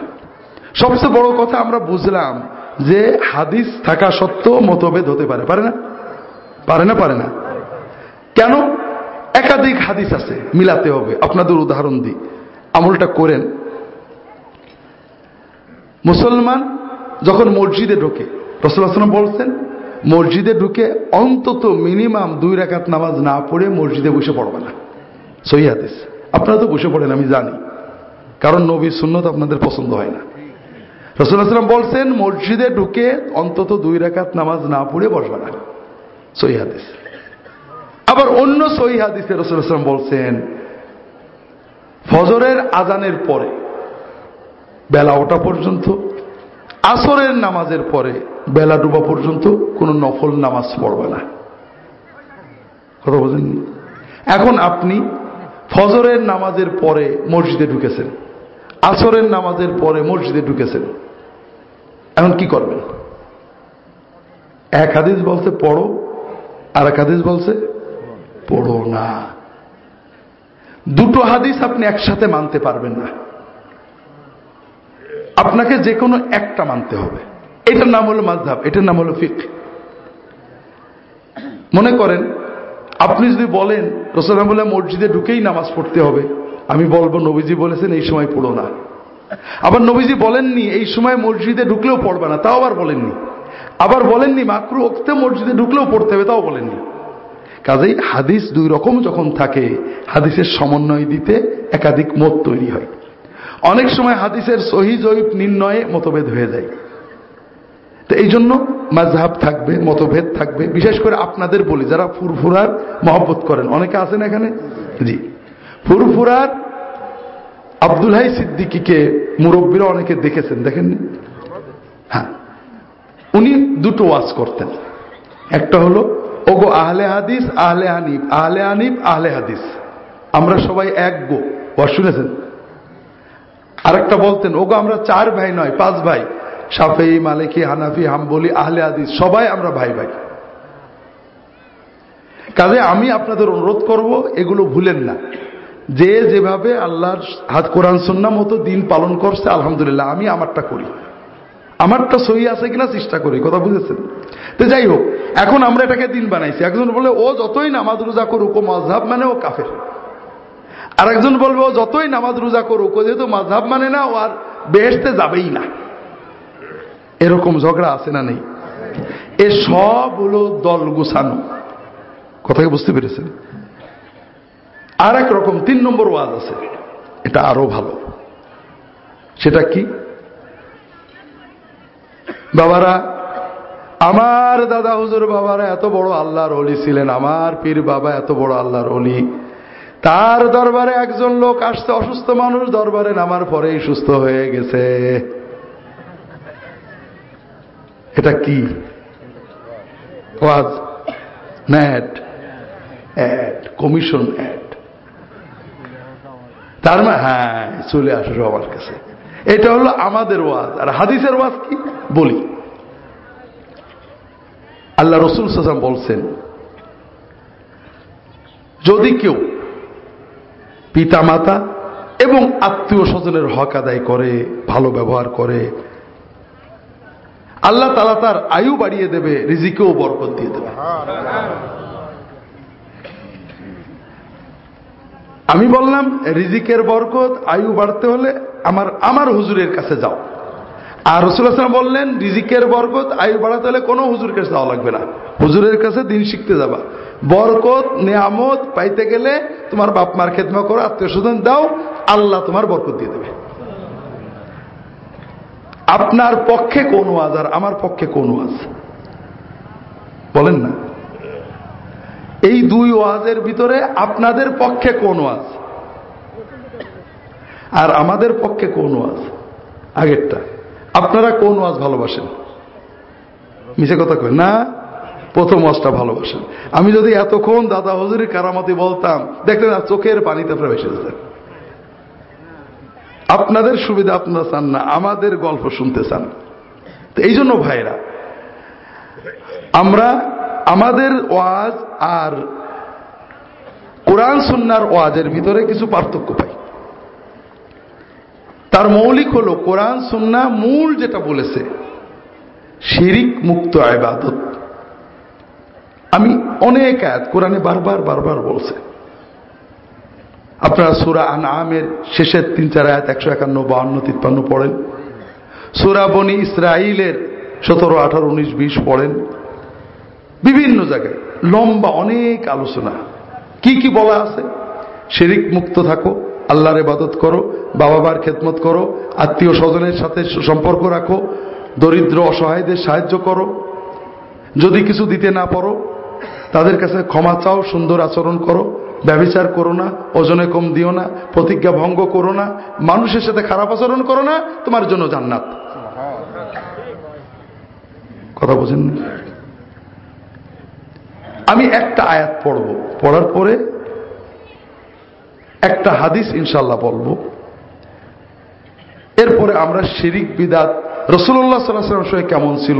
সবচেয়ে বড় কথা আমরা বুঝলাম যে হাদিস থাকা সত্ত্বেও মতভেদ হতে পারে। পারে না? পারে না পারে না। কেন? একাধিক হাদিস আছে, মিলাতে হবে। আপনাদের উদাহরণ দিই। আমলটা করেন। মুসলমান যখন মসজিদে ঢোকে রসুলাম বলছেন, মসজিদে ঢুকে অন্তত মিনিমাম দুই রেখাত নামাজ না পড়ে মসজিদে বসে পড়বে না। সহি হাদিস। আপনারা তো বসে পড়েন, আমি জানি। কারণ নবীর সুন্নত আপনাদের পছন্দ হয় না। রসুলাম বলছেন, মসজিদে ঢুকে অন্তত দুই রেখাত নামাজ না পড়ে বসবে না। সহি হাদিস। আবার অন্য সহি রসুলাম বলছেন, ফজরের আজানের পরে, বেলা ওটা পর্যন্ত, আসরের নামাজের পরে, বেলা ডুবা পর্যন্ত কোন নফল নামাজ পড়বে না। কথা বোঝেননি? এখন আপনি ফজরের নামাজের পরে মসজিদে ঢুকেছেন, আসরের নামাজের পরে মসজিদে ঢুকেছেন, এখন কি করবেন? এক হাদিস বলছে, পড়ো আর এক হাদিস বলছে পড়ো না। দুটো হাদিস আপনি একসাথে মানতে পারবেন না। আপনাকে যে কোনো একটা মানতে হবে। এটার নাম হলো মাঝহাব এটার নাম হলো ফিক মনে করেন, আপনি যদি বলেন রসলাম বলে মসজিদে ঢুকেই নামাজ পড়তে হবে, আমি বলব, নবীজি বলেছেন, এই সময় পড়ো না। আবার নবীজি বলেননি, এই সময় মসজিদে ঢুকলেও পড়বে না, তাও আবার বলেননি। আবার বলেননি, মাকরু ওক্তে মসজিদে ঢুকলেও পড়তে হবে, তাও বলেননি। কাজেই হাদিস দুই রকম যখন থাকে, হাদিসের সমন্বয় দিতে একাধিক মত তৈরি হয়। অনেক সময় হাদিসের সহি জয়ীব নির্ণয়ে মতভেদ হয়ে যায়। তো এই জন্য মাঝহাব থাকবে, মতভেদ থাকবে, বিশেষ করে আপনাদের বলি, যারা ফুরফুরার মহব্বত করেন। অনেকে আছেন এখানে? জি। ফুরফুরার আব্দুল হাই সিদ্দিকিকে মুরব্বীরা অনেকে দেখেছেন, দেখেননি? হ্যাঁ। উনি দুটো ওয়াজ করতেন। একটা হলো ওগো আহলে হাদিস, আহলে হানিফ আহলে হানিফ, আহলে হাদিস। আমরা সবাই এক গো। ওয়াজ শুনেছেন? আরেকটা বলতেন, ওগো আমরা চার ভাই নয়, পাঁচ ভাই। সাফেই, মালিকি, হানাফি, হাম্বলি, আহলে হাদিস, সবাই আমরা ভাই ভাই। কাজে আমি আপনাদের অনুরোধ করব, এগুলো ভুলেন না। যে যেভাবে আল্লাহর হাত কোরআন সন্না মতো দিন পালন করছে, আলহামদুলিল্লাহ, আমি আমারটা করি। আমারটা সহি আছে কিনা, চেষ্টা করি। কথা বুঝেছেন? তো যাই হোক, এখন আমরা এটাকে দিন বানাইছি। একজন বলে, ও যতই নামাজ রোজা করুক, ও মজহাব মানে ও কাফের। আর একজন বলবে, ও যতই নামাজ রোজা করুক, ও যেহেতু মজহাব মানে না, ও আর বেহেসতে যাবেই না। এরকম ঝগড়া আছে না নেই? এ সব হলো দল গুছানো। কথাকে বুঝতে পেরেছেন? আর এক রকম তিন নম্বর ওয়াজ আছে। এটা আরও ভালো। সেটা কি? বাবারা আমার দাদা হুজুর বাবারা এত বড় আল্লাহর অলি ছিলেন, আমার পীর বাবা এত বড় আল্লাহর অলি। তার দরবারে একজন লোক আসতে অসুস্থ মানুষ দরবারে নামার পরেই সুস্থ হয়ে গেছে। এটা কি? ওয়াজ? কমিশন? অ্যাড? তার মানে হ্যাঁ চলে আসো আমার কাছে। এটা হলো আমাদের ওয়াজ। আর হাদিসের ওয়াজ কি? বলি। আল্লাহ রসুল সাসাম বলছেন, যদি কেউ পিতা মাতা এবং আত্মীয় স্বজনের হক আদায় করে, ভালো ব্যবহার করে, আল্লাহ তালা তার আয়ু বাড়িয়ে দেবে, রিজিকেও বরকত দিয়ে দেবে। আমি বললাম, রিজিকের বরকত, আয়ু বাড়তে হলে আমার আমার হুজুরের কাছে যাও। আর রসুলাম বললেন, রিজিকের বরকত আয়ু বাড়াতে হলে কোনো হুজুর কাছে যাওয়া লাগবে না। হুজুরের কাছে দিন শিখতে যাবা। বরকত, নিয়ামত পাইতে গেলে তোমার বাপ মার খেদমা করো, আত্মীয় স্বজন দাও, আল্লাহ তোমার বরকত দিয়ে দেবে। আপনার পক্ষে কোন ওয়াজ আর আমার পক্ষে কোন ওয়াজ? বলেন না। এই দুই ওয়াজের ভিতরে আপনাদের পক্ষে কোন ওয়াজ? আর আমাদের পক্ষে কোন ওয়াজ? আগেরটা। আপনারা কোন ওয়াজ ভালোবাসেন? মিশে কথা কই না? প্রথম ওয়াজটা ভালোবাসেন। আমি যদি এতক্ষণ দাদা হজুরের কারামতি বলতাম, দেখলেন চোখের পানিতে আপনারা বেসে যেতেন। আপনাদের সুবিধা আপনারা চান না, আমাদের গল্প শুনতে চান। তো এই জন্য ভাইরা আমরা আমাদের ওয়াজ আর কোরআন, সুন্নার ওয়াজের ভিতরে কিছু পার্থক্য পাই। তার মৌলিক হল কোরআন, সুন্না, মূল যেটা বলেছে, শিরিক মুক্ত আবাদত আমি অনেক আয়াত কোরআনে বারবার বারবার বলছে। আপনারা সুরা আন আমের শেষের তিন, চার আয়াত একশো একান্ন, বাহান্ন, তিপ্পান্ন পড়েন। সুরা বনি ইসরাইলের সতেরো, আঠারো, উনিশ, বিশ পড়েন। বিভিন্ন জায়গায় লম্বা অনেক আলোচনা। কি কি বলা আছে? শিরিক মুক্ত থাকো। আল্লাহর ইবাদত করো বাবা মার খেদমত করো আত্মীয় স্বজনের সাথে সম্পর্ক রাখো, দরিদ্র, অসহায়দের সাহায্য করো। যদি কিছু দিতে না পারো, তাদের কাছে ক্ষমা চাও, সুন্দর আচরণ করো ব্যবচার করো না, ওজনে কম দিও না, প্রতিজ্ঞা ভঙ্গ করো না, মানুষের সাথে খারাপ আচরণ করো না, তোমার জন্য জান্নাত। কথা বোঝেন আমি একটা আয়াত পড়ব। পড়ার পরে একটা হাদিস ইনশাল্লাহ বলব। এরপরে আমরা শিরিক বিদাত রসুল্লাহ সাল্লাহ সঙ্গে কেমন ছিল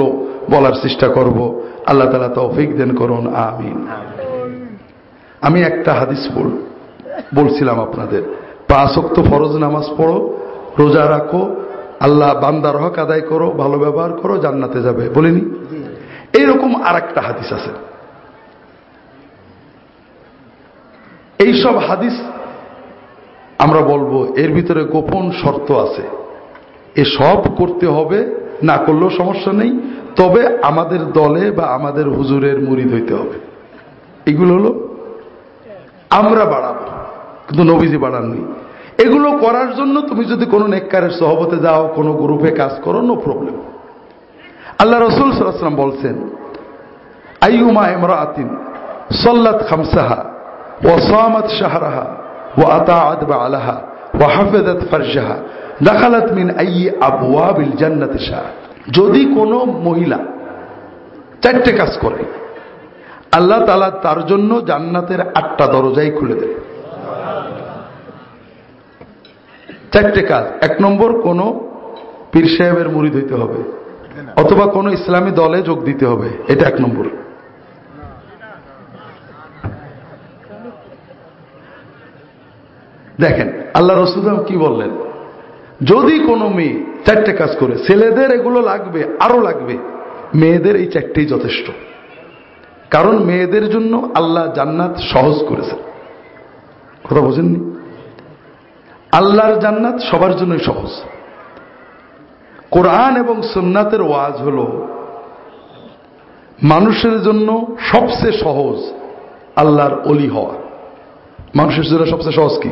বলার চেষ্টা করব। আল্লাহ তালা তৌফিক দেন করুন, আমিন। আমি একটা হাদিস বল, বলছিলাম আপনাদের। পাঁচক্ত ফরজ নামাজ পড়ো, রোজা রাখো, আল্লাহ বান্দার হক আদায় করো, ভালো ব্যবহার করো, জান্নাতে যাবে। বলিনি? এইরকম আর একটা হাদিস আছে। এইসব হাদিস আমরা বলব, এর ভিতরে গোপন শর্ত আছে। এ সব করতে হবে, না করলেও সমস্যা নেই, তবে আমাদের দলে বা আমাদের হুজুরের মুড়ি হইতে হবে। এগুলো হলো, আমরা বাড়াবো, কিন্তু নবীজি বাড়াননি। এগুলো করার জন্য তুমি যদি কোনো নেককারের সহবতে যাও, কোনো গ্রুপে কাজ করো নো প্রবলেম আল্লাহ রসুল সাল্লাম বলছেন, আইয়ুমা ইমরাতিন সল্লাত খামসাহা ও সামাত শাহরাহা। বালাহা ও হাফেদাত ফারজাহা দাখালাত মিন আই আবওয়াবিল জান্নাতি শাহ যদি কোনো মহিলা চারটে কাজ করে, আল্লাহ তালা তার জন্য জান্নাতের আটটা দরজাই খুলে দেবে। চারটে কাজ। এক নম্বর, কোন পীর সাহেবের মুড়ি হইতে হবে, অথবা কোন ইসলামী দলে যোগ দিতে হবে, এটা এক নম্বর। দেখেন, আল্লাহ রসুলাম কি বললেন? যদি কোনো মেয়ে চারটে কাজ করে, ছেলেদের এগুলো লাগবে, আরও লাগবে, মেয়েদের এই চারটেই যথেষ্ট। কারণ মেয়েদের জন্য আল্লাহ জান্নাত সহজ করেছে কথা বোঝেননি? আল্লাহর জান্নাত সবার জন্যই সহজ। কোরআন এবং সুন্নাতের ওয়াজ হল, মানুষের জন্য সবচেয়ে সহজ আল্লাহর অলি হওয়া। মানুষের জন্য সবচেয়ে সহজ কি?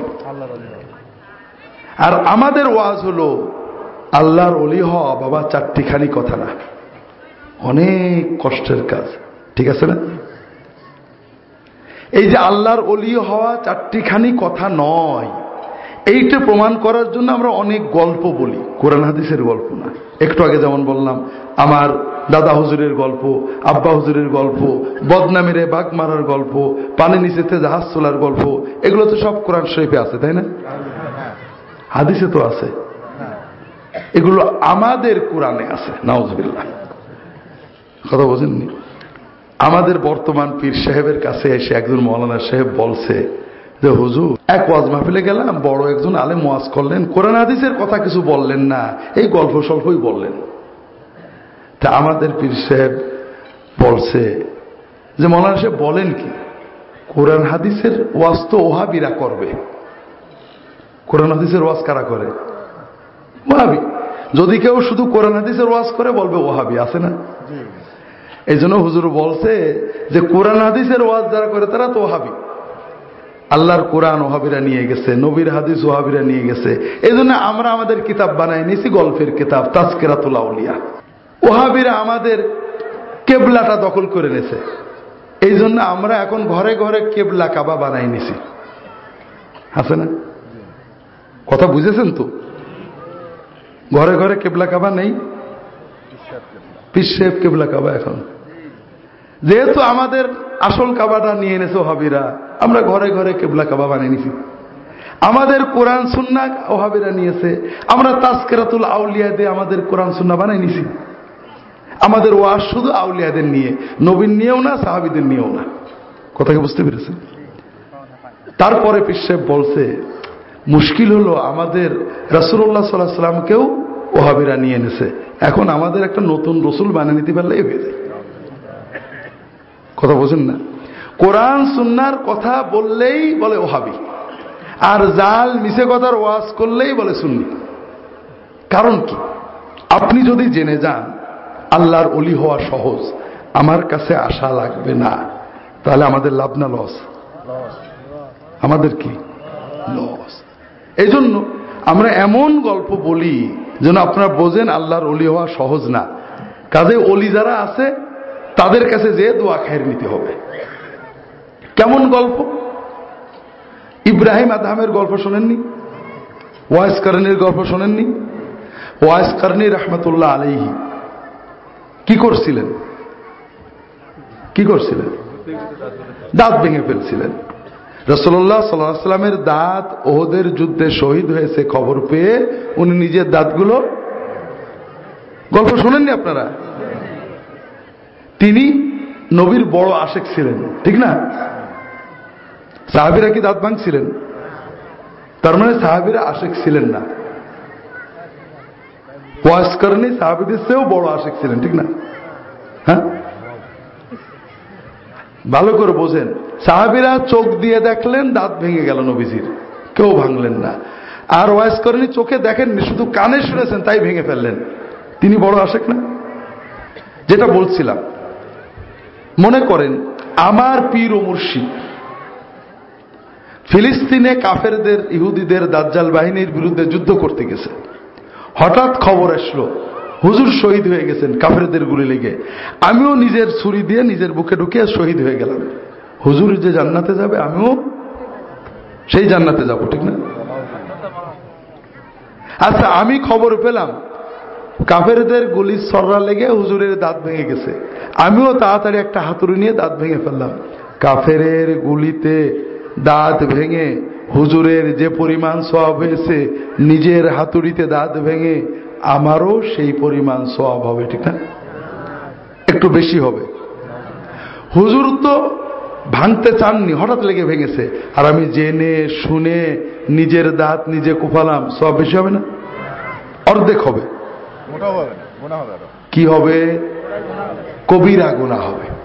আর আমাদের ওয়াজ হলো, আল্লাহর অলি হওয়া বাবা চারটিখানি কথা না। অনেক কষ্টের কাজ, ঠিক আছে না? এই যে আল্লাহর অলি হওয়া চারটিখানি কথা নয় এইটা প্রমাণ করার জন্য আমরা অনেক গল্প বলি। কোরআন হাদিসের গল্প না। একটু আগে যেমন বললাম, আমার দাদা হুজুরের গল্প, আব্বা হুজুরের গল্প, বদনামেরে বাঘ মারার গল্প পানি নিচেতে জাহাজ তোলার গল্প, এগুলো তো সব কোরআন শরীফে আছে, তাই না? হাদিসে তো আছে। এগুলো আমাদের কোরআনে আছে, নাউজবিল্লাহ। কথা বোঝেননি? আমাদের বর্তমান পীর সাহেবের কাছে এসে একজন মৌলানা সাহেব বলছে যে হুজুর এক ওয়াজ মাহফিলে গেলাম বড় একজন আলেম ওয়াজ করলেন কোরআন হাদিসের কথা কিছু বললেন না এই গল্প স্বল্পই বললেন। তা আমাদের পীর সাহেব বলছে যে মৌলানা সাহেব বলেন কি কোরআন হাদিসের ওয়াজ তো ওহাবিরা করবে। কোরআন হাদিসের ওয়াজ কারা করে? ওহাবি। যদি কেউ শুধু কোরআন হাদিসের ওয়াজ করে বলবে ওহাবি আছে না? এই জন্য হুজুর বলছে যে কোরআন হাদিসের ওয়াজ যারা করে তারা তো ওহাবি। আল্লাহর কোরআন ওহাবিরা নিয়ে গেছে, নবীর হাদিস ওহাবিরা নিয়ে গেছে। এই জন্য আমরা আমাদের কিতাব বানাই নিছি গল্পের কিতাব তাস্কেরাতুল আউলিয়া। ওহাবিরা আমাদের কেবলাটা দখল করে নেছে। এই জন্য আমরা এখন ঘরে ঘরে কেবলা কাবা বানাই নিছি। আছে না? কথা বুঝেছেন তো? ঘরে ঘরে কেবলা কাবা নেই? পিসেব কেবলা কাবা এখন। যেহেতু আমাদের আসল কাবাটা নিয়ে এনেছে ওহাবিরা আমরা ঘরে ঘরে কেবলা কাবা বানিয়ে নিছি। আমাদের কোরআন সুন্না ওহাবিরা নিয়েছে। আমরা তাস্কেরাতুল আউলিয়া দিয়ে আমাদের কোরআন সুন্না বানাই নিছি। আমাদের ওয়াজ শুধু আউলিয়াদের নিয়ে। নবীন নিয়েও না, সাহাবিদের নিয়েও না। কথাকে বুঝতে পেরেছেন? তারপরে পিসেব বলছে, মুশকিল হলো আমাদের রাসুল্লাহ সাল্লাহ সাল্লামকেও ওহাবিরা নিয়ে এনেছে। এখন আমাদের একটা নতুন রসুল বানিয়ে নিতে পারলে হয়ে যায়। কথা বোঝেন না? কোরআন সুন্নার কথা বললেই বলে ওহাবি। আর জাল মিশে কথার ওয়াজ করলেই বলে সুন্নি। কারণ কি? আপনি যদি জেনে যান, আল্লাহর অলি হওয়া সহজ, আমার কাছে আশা লাগবে না, তাহলে আমাদের লাভ না লস? আমাদের কি? লস। এই জন্য আমরা এমন গল্প বলি যেন আপনারা বোঝেন আল্লাহর অলি হওয়া সহজ না। কাজে অলি যারা আছে, তাদের কাছে যে দোয়া খায়ের নিতে হবে। কেমন গল্প? ইব্রাহিম আদহামের গল্প শোনেননি? ওয়াইস কারণীর গল্প শোনেননি? ওয়াইস কারণী রহমতুল্লাহ আলাইহি। কি করছিলেন? কি করছিলেন? দাঁত ভেঙে ফেলছিলেন। রসল্লাহ সাল্লামের দাঁত ওহদের যুদ্ধে শহীদ হয়েছে খবর পেয়ে উনি নিজের দাঁতগুলো গল্প শোনেননি আপনারা? তিনি নবীর বড় আশেক ছিলেন, ঠিক না? সাহাবিরা কি দাঁত ভাঙছিলেন? তার মানে সাহাবিরা আশেক ছিলেন না। ওয়াজ করেনি সাহাবিদের চেয়েও বড় আশেক ছিলেন, ঠিক না? হ্যাঁ? ভালো করে বোঝেন। সাহাবিরা চোখ দিয়ে দেখলেন, দাঁত ভেঙে গেল নবীজির। কেউ ভাঙলেন না। আর ওয়াইস করেনি চোখে দেখেননি, শুধু কানে শুনেছেন, তাই ভেঙে ফেললেন। তিনি বড় আশেক না? যেটা বলছিলাম। মনে করেন, আমার পীর ও মুর্শিদ ফিলিস্তিনে কাফেরদের, ইহুদিদের, দাজ্জাল বাহিনীর বিরুদ্ধে যুদ্ধ করতে গেছে। হঠাৎ খবর আসলো, হুজুর শহীদ হয়ে গেছেন কাফেরদের গুলি লেগে। আমিও নিজের ছুরি দিয়ে নিজের বুকে ঢুকিয়ে শহীদ হয়ে গেলাম। হুজুর যে জান্নাতে যাবে, আমিও সেই জান্নাতে যাব, ঠিক না? আচ্ছা আমি খবর পেলাম, কাফেরদের গুলি সররা লেগে হুজুরের দাঁত ভেঙে গেছে। আমিও তাড়াতাড়ি একটা হাতুড়ি নিয়ে দাঁত ভেঙে ফেললাম। কাফেরের গুলিতে দাঁত ভেঙে হুজুরের যে পরিমাণ সব হয়েছে নিজের হাতুড়িতে দাঁত ভেঙে আমারও সেই পরিমাণ সব হবে ঠিক না? একটু বেশি হবে। হুজুর তো ভাঙতে চাননি হঠাৎ লেগে ভেঙেছে। আর আমি জেনে শুনে নিজের দাঁত নিজে কুফালাম সব বেশি হবে না? অর্ধেক হবে। কি হবে? কবিরা গুণা হবে।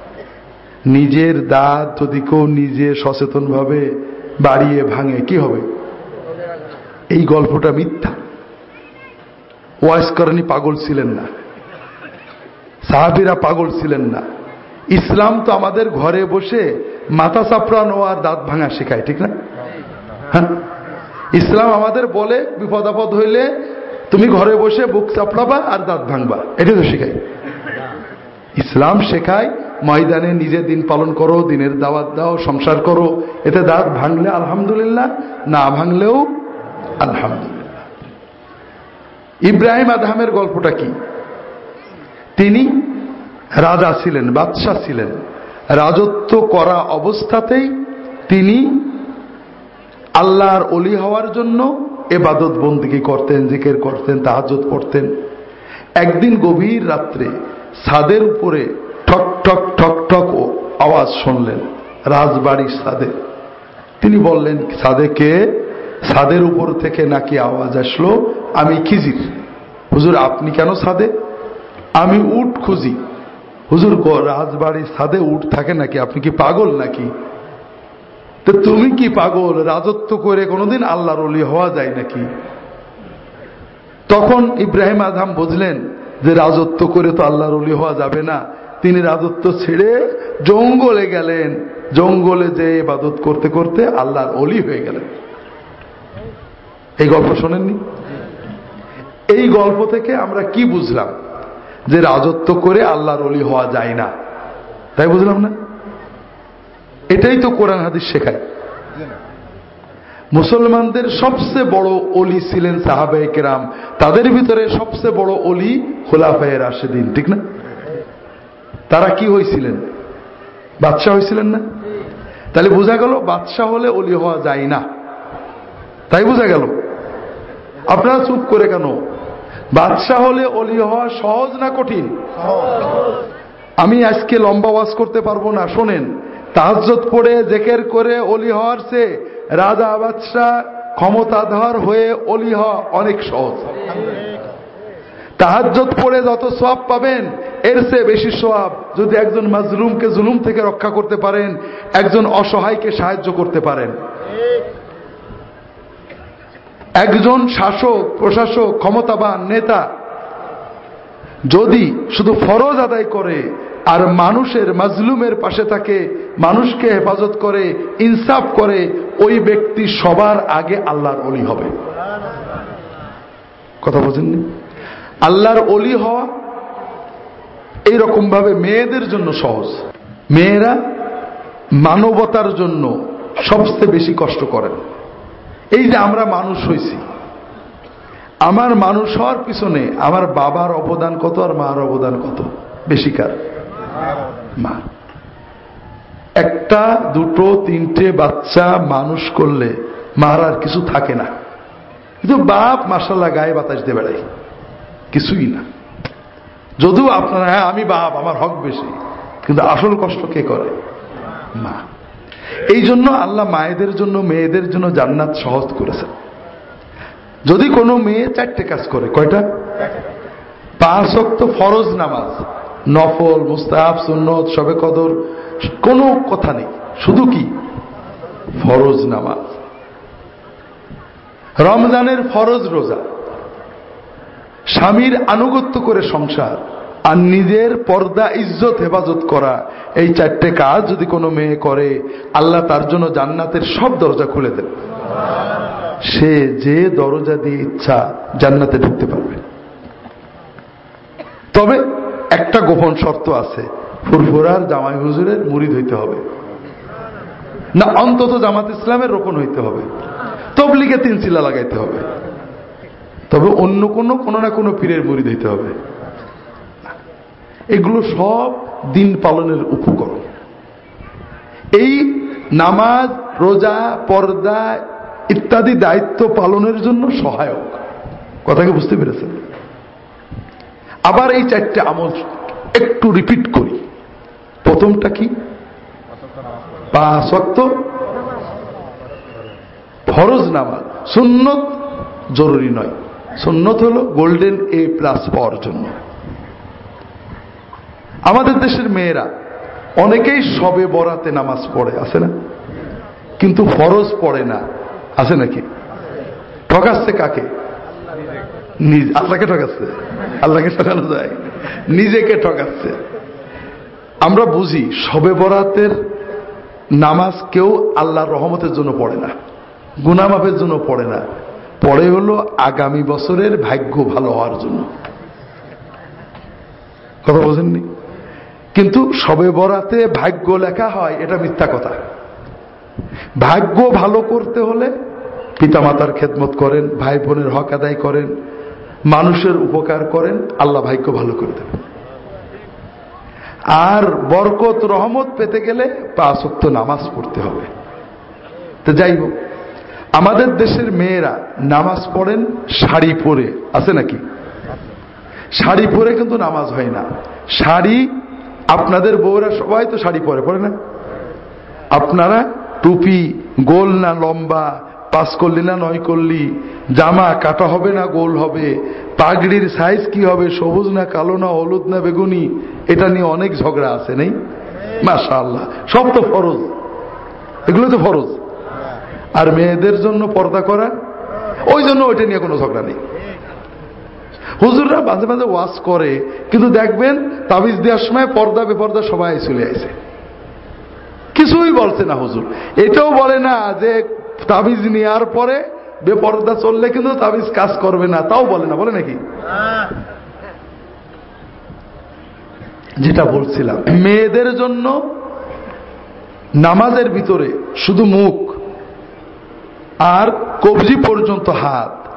নিজের দাঁত যদি কেউ নিজে সচেতন ভাবে বাড়িয়ে ভাঙে, কি হবে? এই গল্পটা মিথ্যা। ওয়াইস পাগল ছিলেন না। সাহাবিরা পাগল ছিলেন না। ইসলাম তো আমাদের ঘরে বসে মাথা চাপড়ানো আর দাঁত ভাঙা শেখায়, ঠিক না? হ্যাঁ? ইসলাম আমাদের বলে বিপদ আপদ হইলে তুমি ঘরে বসে বুক চাপড়াবা আর দাঁত ভাঙবা। এটা তো শেখাই ইসলাম শেখায় ময়দানে নিজে দিন পালন করো, দিনের দাওয়াত দাও, সংসার করো। এতে দাঁত ভাঙলে আলহামদুলিল্লাহ, না ভাঙলেও আলহামদুলিল্লাহ। ইব্রাহিম আদহামের গল্পটা কি? তিনি রাজা ছিলেন, বাদশাহ ছিলেন। রাজত্ব করা অবস্থাতেই তিনি আল্লাহর অলি হওয়ার জন্য এবাদত বন্দিকে করতেন, জিকের করতেন তাহাজত পড়তেন। একদিন গভীর রাত্রে ছাদের উপরে ঠক ঠক ঠক আওয়াজ শুনলেন। রাজবাড়ির ছাদে তিনি বললেন ছাদে কে? ছাদের উপর থেকে নাকি আওয়াজ আসলো? আমি খিজির। হুজুর, আপনি কেন ছাদে আমি উঠ খুঁজি। হুজুর রাজবাড়ির সাদে উঠ থাকে নাকি? আপনি কি পাগল নাকি? তো তুমি কি পাগল? রাজত্ব করে কোনোদিন আল্লাহর অলি হওয়া যায় নাকি? তখন ইব্রাহিম আজহাম বুঝলেন যে রাজত্ব করে তো আল্লাহর অলি হওয়া যাবে না। তিনি রাজত্ব ছেড়ে জঙ্গলে গেলেন। জঙ্গলে যে ইবাদত করতে করতে আল্লাহর অলি হয়ে গেলেন। এই গল্প শোনেননি? এই গল্প থেকে আমরা কি বুঝলাম? যে রাজত্ব করে আল্লাহর অলি হওয়া যায় না। তাই বুঝলাম না? এটাই তো কোরআন হাদিস শেখায়। মুসলমানদের সবচেয়ে বড় অলি ছিলেন সাহাবাই কেরাম। তাদের ভিতরে সবচেয়ে বড় অলি খোলাফায়ের দিন ঠিক না? তারা কি হয়েছিলেন বাদশাহ হয়েছিলেন না? তাহলে বোঝা গেল বাদশাহ হলে অলি হওয়া যায় না। তাই বোঝা গেল। আপনারা চুপ করে কেন? বাদশাহ হলে অলি হওয়া সহজ না কঠিন? আমি আজকে লম্বা ওয়াজ করতে পারব না, শোনেন। তাহাজত পড়ে, জেকের করে অলি হওয়ার সে রাজা বাদশাহ ক্ষমতাধর হয়ে অলি হওয়া অনেক সহজ। তাহাজত পড়ে যত সব পাবেন, এর চেয়ে বেশি সব যদি একজন মাজলুমকে জুলুম থেকে রক্ষা করতে পারেন, একজন অসহায়কে সাহায্য করতে পারেন। একজন শাসক, প্রশাসক, ক্ষমতাবান নেতা যদি শুধু ফরজ আদায় করে আর মানুষের মাজলুমের পাশে থাকে, মানুষকে হেফাজত করে, ইনসাফ করে, ওই ব্যক্তি সবার আগে আল্লাহর অলি হবে। কথা বোঝেননি? আল্লাহর অলি হওয়া এইরকম ভাবে মেয়েদের জন্য সহজ। মেয়েরা মানবতার জন্য সবচেয়ে বেশি কষ্ট করেন। এই যে আমরা মানুষ হয়েছি, আমার মানুষ হওয়ার পিছনে আমার বাবার অবদান কত আর মার অবদান কত? বেশি কার? মা। একটা, দুটো, তিনটে বাচ্চা মানুষ করলে মার আর কিছু থাকে না। কিন্তু বাপ মাসাল্লাহ গায়ে বাতাস দিয়ে বেড়াই কিছুই না। যদিও আপনারা হ্যাঁ আমি বাপ, আমার হক বেশি, কিন্তু আসল কষ্ট কে করে? মা। এই জন্য আল্লাহ মায়েদের জন্য, মেয়েদের জন্য জান্নাত সহজ করেছেন। যদি কোনো মেয়ে চারটে কাজ করে, কয়টা? পাঁচ অক্ত ফরজ নামাজ, নফল, মুস্তাহাব, সুন্নত সবে কদর, কোনো কথা নেই। শুধু কি? ফরজ নামাজ। রমজানের ফরজ রোজা। স্বামীর আনুগত্য করে সংসার আর নিজের পর্দা, ইজ্জত, হেফাজত করা, এই চারটে কাজ যদি কোনো মেয়ে করে, আল্লাহ তার জন্য জান্নাতের সব দরজা খুলে দেন। সে যে দরজা দিয়ে ইচ্ছা জান্নাতে ঢুকতে পারবে। তবে একটা গোপন শর্ত আছে, ফুরফুরার জামাই হুজুরের মুড়িদ হইতে হবে। না, অন্তত জামাত ইসলামের রোপণ হইতে হবে। তবলিগে তিন চিলা লাগাইতে হবে। তবে অন্য কোনো কোনো না কোনো পীরের মুড়িদ দিতে হবে। এগুলো সব দিন পালনের উপকরণ। এই নামাজ, রোজা, পর্দা ইত্যাদি দায়িত্ব পালনের জন্য সহায়ক। কথাকে বুঝতে পেরেছেন? আবার এই চারটে আমল একটু রিপিট করি। প্রথমটা কি? ফরজ নামাজ। সুন্নত জরুরি নয়। সুন্নত হলো গোল্ডেন এ প্লাস পাওয়ার জন্য। আমাদের দেশের মেয়েরা অনেকেই সবে বরাতে নামাজ পড়ে, আছে না? কিন্তু ফরজ পড়ে না, আছে নাকি? ঠকাচ্ছে কাকে? আল্লাহকে ঠকাচ্ছে। আল্লাহকে ঠকানো যায়। নিজেকে ঠকাচ্ছে। আমরা বুঝি সবে বরাতের নামাজ কেউ আল্লাহর রহমতের জন্য পড়ে না, গুনামাপের জন্য পড়ে না। পড়ে হলো আগামী বছরের ভাগ্য ভালো হওয়ার জন্য। কথা বোঝেননি? কিন্তু সবে বরাতে ভাগ্য লেখা হয়, এটা মিথ্যা কথা। ভাগ্য ভালো করতে হলে পিতামাতার খেদমত করেন ভাই বোনের হক আদায় করেন, মানুষের উপকার করেন, আল্লাহ ভাগ্য ভালো করে দেবেন। আর বরকত, রহমত পেতে গেলে পাঁচক্ত নামাজ পড়তে হবে। তো যাই হোক আমাদের দেশের মেয়েরা নামাজ পড়েন, শাড়ি পরে। আছে নাকি? শাড়ি পরে কিন্তু নামাজ হয় না। শাড়ি আপনাদের বউরা সবাই তো শাড়ি পরে পরে না? আপনারা টুপি গোল না লম্বা পাস করলি না নয় করলি, জামা কাটা হবে না গোল হবে, পাগড়ির সাইজ কি হবে, সবুজ না কালো না হলুদ না বেগুনি, এটা নিয়ে অনেক ঝগড়া আছে, নেই? আল্লাহ সব তো ফরজ। এগুলো তো ফরজ। আর মেয়েদের জন্য পর্দা করা, ওই জন্য ওইটা নিয়ে কোনো ঝগড়া নেই। হুজুররা মাঝে মাঝে ওয়াশ করে, কিন্তু দেখবেন তাবিজ দেওয়ার সময় পর্দা, বেপর্দা সবাই চলে আসে। কিছুই বলছে না হুজুর। এটাও বলে না যে তাবিজ নেওয়ার পরে বেপর্দা চললে কিন্তু তাবিজ কাজ করবে না, তাও বলে না, বলে নাকি? যেটা বলছিলাম, মেয়েদের জন্য নামাজের ভিতরে শুধু মুখ আর কবজি পর্যন্ত হাত।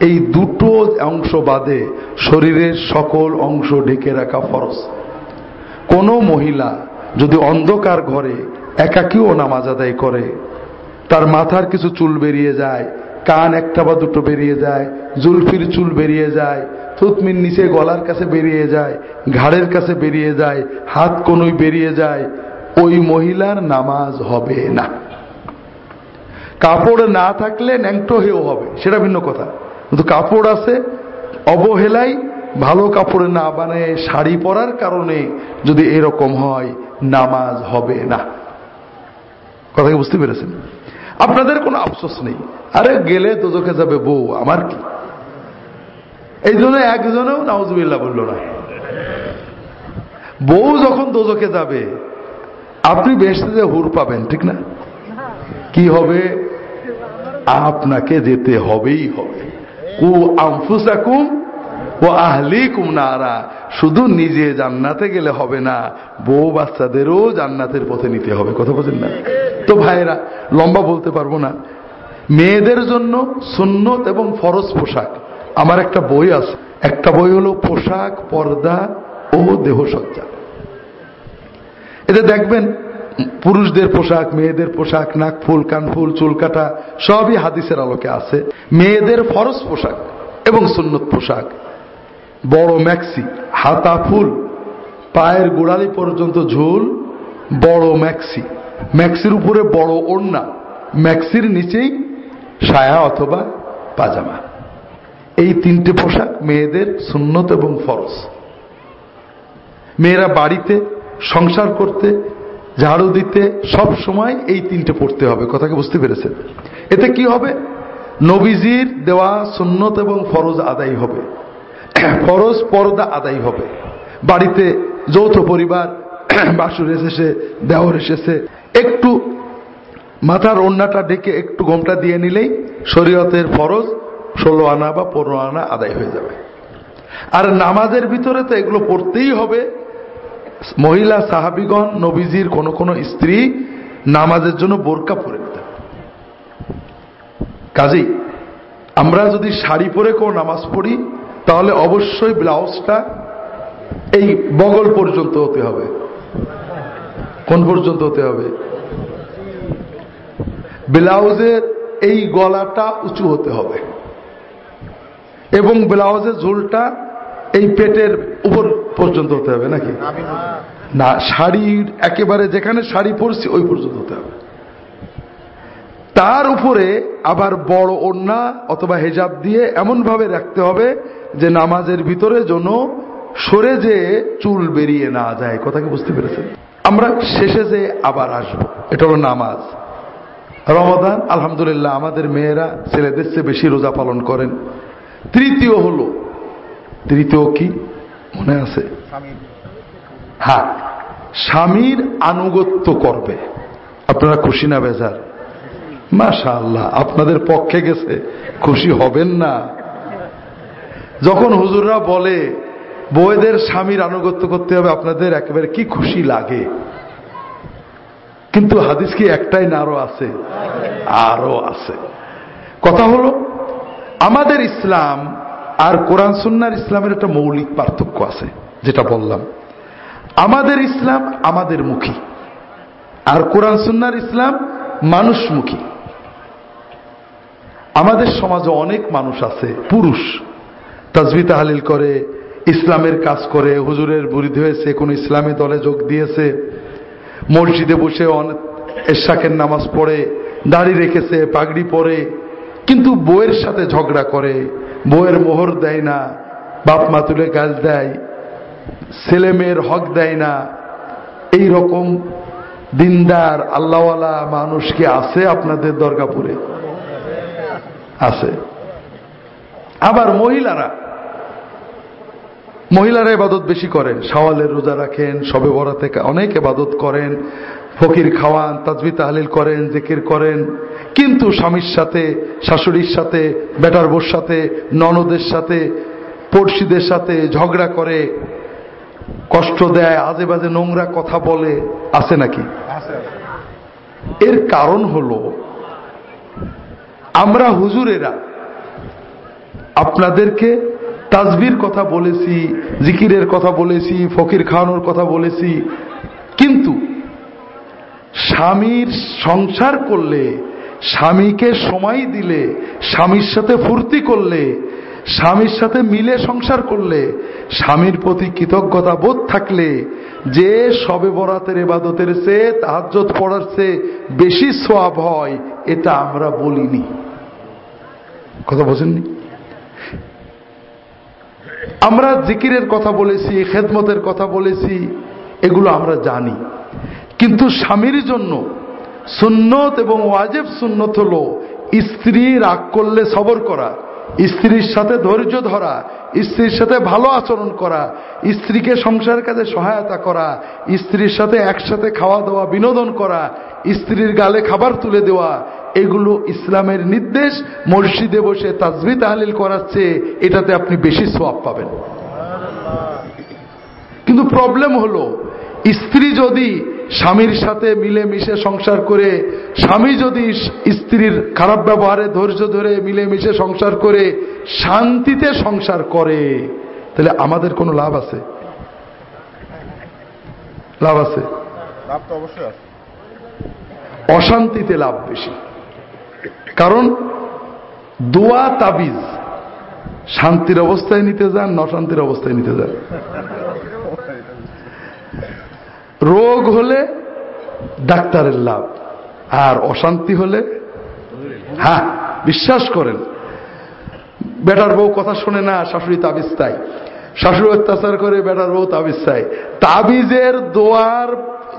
এই দুটো অংশ বাদে শরীরের সকল অংশ ঢেকে রাখা ফরজ। কোন মহিলা যদি অন্ধকার ঘরে একাকিও নামাজ আদায় করে, তার মাথার কিছু চুল বেরিয়ে যায়, কান একটা বা দুটো বেরিয়ে যায়, জুলফির চুল বেরিয়ে যায়, থুতমির নিচে গলার কাছে বেরিয়ে যায়, ঘাড়ের কাছে বেরিয়ে যায়, হাত কোনই বেরিয়ে যায়, ওই মহিলার নামাজ হবে না। কাপড় না থাকলে ন্যাংটো হেও হবে, সেটা ভিন্ন কথা। কিন্তু কাপড় আছে, অবহেলাই, ভালো কাপড় না বানায় শাড়ি পরার কারণে যদি এরকম হয়, নামাজ হবে না। কথা কি বুঝতে পেরেছেন? আপনাদের কোনো আফসোস নেই। আরে গেলে তোজকে যাবে বউ, আমার কি? এই জন্য একজনেও নাউজবিল্লা বলল না। বউ যখন দোজকে যাবে, আপনি বেশ হুর পাবেন, ঠিক না? কি হবে? আপনাকে যেতে হবেই হবে। কু আনফুসাকুম ও আহলি কুমনারা শুধু নিজে জান্নাতে গেলে হবে না, বউ বাচ্চাদেরও জান্নাতের পথে নিতে হবে। কথা বোঝেন না? তো ভাইরা লম্বা বলতে পারব না। মেয়েদের জন্য সুন্নত এবং ফরজ পোশাক। আমার একটা বই আছে। একটা বই হলো পোশাক, পর্দা ও দেহসজ্জা। এতে দেখবেন পুরুষদের পোশাক, মেয়েদের পোশাক, নাক ফুল, কান ফুল, চুল কাটা, সবই হাদিসের আলোকে আছে। মেয়েদের ফরজ পোশাক এবং সুন্নত পোশাক। বড় ম্যাক্সি হাতা ফুল, পায়ের গোড়ালি পর্যন্ত ঝুল, বড় ম্যাক্সি ম্যাক্সির উপরে বড় ওড়না ম্যাক্সির নিচেই সায়া অথবা পাজামা। এই তিনটে পোশাক মেয়েদের সুন্নত এবং ফরজ। মেয়েরা বাড়িতে, সংসার করতে ঝাড়ু দিতে সব সময় এই তিনটে পড়তে হবে, কথাকে বুঝতে পেরেছেন? এতে কি হবে? নবীজির দেওয়া সুন্নত এবং ফরজ আদায় হবে। ফরজ পর্দা আদায় হবে। বাড়িতে যৌথ পরিবার বাসুর এসেছে দেওর এসেছে। একটু মাথার অন্যটা ডেকে একটু গমটা দিয়ে নিলেই শরীয়তের ফরজ ষোলো আনা বা পনেরো আনা আদায় হয়ে যাবে। আর নামাজের ভিতরে তো এগুলো পড়তেই হবে। মহিলা সাহাবিগণ, নবীজির কোন কোন স্ত্রী নামাজের জন্য বোরকা পরে কাজেই আমরা যদি শাড়ি পরে কোনো নামাজ পড়ি, তাহলে অবশ্যই ব্লাউজটা এই বগল পর্যন্ত হতে হবে। কোন পর্যন্ত হতে হবে? ব্লাউজের এই গলাটা উঁচু হতে হবে। এবং ব্লাউজের ঝুলটা এই পেটের উপর পর্যন্ত হতে হবে নাকি? না শাড়ির একেবারে যেখানে শাড়ি পরছি ওই পর্যন্ত হতে হবে। তার উপরে আবার বড় ওড়না অথবা হেজাব দিয়ে এমন ভাবে রাখতে হবে যে নামাজের ভিতরে যেন সরে যে চুল বেরিয়ে না যায়। কথা কি বুঝতে পেরেছেন? আমরা শেষে যে আবার আসব, এটা হলো নামাজ। রমাদান আলহামদুলিল্লাহ, আমাদের মেয়েরা, ছেলেদের চেয়ে বেশি রোজা পালন করেন। তৃতীয় হলো তৃতীয় কি? মনে আছে? হ্যাঁ। স্বামীর আনুগত্য করবে। আপনারা খুশি না বেজার? মাশা আল্লাহ আপনাদের পক্ষে গেছে। খুশি হবেন না। যখন হুজুররা বলে বইদের স্বামীর আনুগত্য করতে হবে আপনাদের একেবারে কি খুশি লাগে? কিন্তু হাদিস কি একটাই না আরও আছে? আরও আছে। কথা হলো আমাদের ইসলাম আর কোরআন সুন্নার ইসলামের একটা মৌলিক পার্থক্য আছে। যেটা বললাম। আমাদের ইসলাম আমাদের মুখী। আর কোরআন সুন্নার ইসলাম মানুষমুখী আমাদের সমাজে অনেক মানুষ আছে পুরুষ। তাজবি তাহালিল করে ইসলামের কাজ করে হুজুরের বুড়িদ হয়েছে কোন ইসলামী দলে যোগ দিয়েছে মসজিদে বসে এশাকের নামাজ পড়ে দাড়ি রেখেছে পাগড়ি পরে কিন্তু বইয়ের সাথে ঝগড়া করে বইয়ের মোহর দেয় না, বাপ মা তুলে দেয়, ছেলে মেয়ের হক দেয় না। এই রকম দিনদার, আল্লাহওয়ালা মানুষ কি আছে আপনাদের দরগাপুরে? আছে। আবার মহিলারা মহিলারা এবাদত বেশি করেন সওয়ালের রোজা রাখেন সবে বরাতে অনেক এবাদত করেন। ফকির খাওয়ান তাজবি তাহলিল করেন জেকির করেন। কিন্তু স্বামীর সাথে শাশুড়ির সাথে বেটার বোর সাথে ননদের সাথে পড়শিদের সাথে ঝগড়া করে কষ্ট দেয় আজে বাজে নোংরা কথা বলে আছে নাকি? এর কারণ হল আমরা হুজুরেরা আপনাদেরকে তাজবির কথা বলেছি জিকিরের কথা বলেছি ফকির খাওয়ানোর কথা বলেছি কিন্তু স্বামীর সংসার করলে, স্বামীকে সময় দিলে, স্বামীর সাথে ফুর্তি করলে, স্বামীর সাথে মিলে সংসার করলে, স্বামীর প্রতি কৃতজ্ঞতা বোধ থাকলে, যে সবে বরাতের এবাদতের সে তাহাজ্জত পড়ার চেয়ে বেশি সোয়াব হয়, এটা আমরা বলিনি। কথা বোঝেননি আমরা জিকিরের কথা বলেছি, খেদমতের কথা বলেছি, এগুলো আমরা জানি। কিন্তু স্বামীর জন্য সুন্নত এবং ওয়াজেব সুন্নত হল স্ত্রী রাগ করলে সবর করা, স্ত্রীর সাথে ধৈর্য ধরা, স্ত্রীর সাথে ভালো আচরণ করা, স্ত্রীকে সংসার কাজে সহায়তা করা, স্ত্রীর সাথে একসাথে খাওয়া দাওয়া বিনোদন করা, স্ত্রীর গালে খাবার তুলে দেওয়া, এগুলো ইসলামের নির্দেশ। মসজিদে বসে তাজবি তাহলিল করাচ্ছে, এটাতে আপনি বেশি সোয়াব পাবেন। কিন্তু প্রবলেম হলো, স্ত্রী যদি স্বামীর সাথে মিলে মিশে সংসার করে স্বামী যদি স্ত্রীর খারাপ ব্যবহারে ধৈর্য ধরে মিলে মিশে সংসার করে শান্তিতে সংসার করে তাহলে আমাদের কোনো লাভ আছে? লাভ আছে? লাভ তো অবশ্যই আছে। অশান্তিতে লাভ বেশি। কারণ দোয়া তাবিজ শান্তির অবস্থায় নিতে যান অশান্তির অবস্থায় নিতে যান। রোগ হলে ডাক্তারের লাভ, আর অশান্তি হলে? হ্যাঁ বিশ্বাস করেন। বেটার বউ কথা শোনে না, শাশুড়ি তাবিজ তাই শাশুড়ি অত্যাচার করে বেটার বউ তাবিজ চাই তাবিজের দোয়ার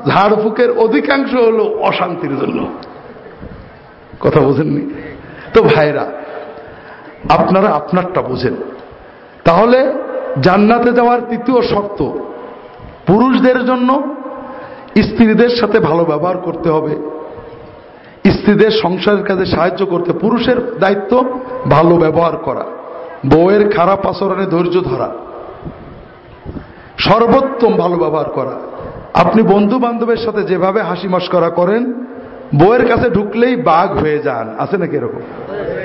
ঝাড়ফুকের অধিকাংশ হল অশান্তির জন্য। কথা বোঝেননি? তো ভাইরা, আপনারা আপনারটা বোঝেন। তাহলে জান্নাতে যাওয়ার তৃতীয় শর্ত, পুরুষদের জন্য স্ত্রীদের সাথে ভালো ব্যবহার করতে হবে। স্ত্রীদের সংসারের কাজে সাহায্য করতে, পুরুষের দায়িত্ব ভালো ব্যবহার করা, বউয়ের খারাপ আচরণে ধৈর্য ধরা, সর্বোত্তম ভালো ব্যবহার করা। আপনি বন্ধু বান্ধবের সাথে যেভাবে হাসি মস্করা করেন, বউয়ের কাছে ঢুকলেই বাঘ হয়ে যান। আছে নাকি এরকম?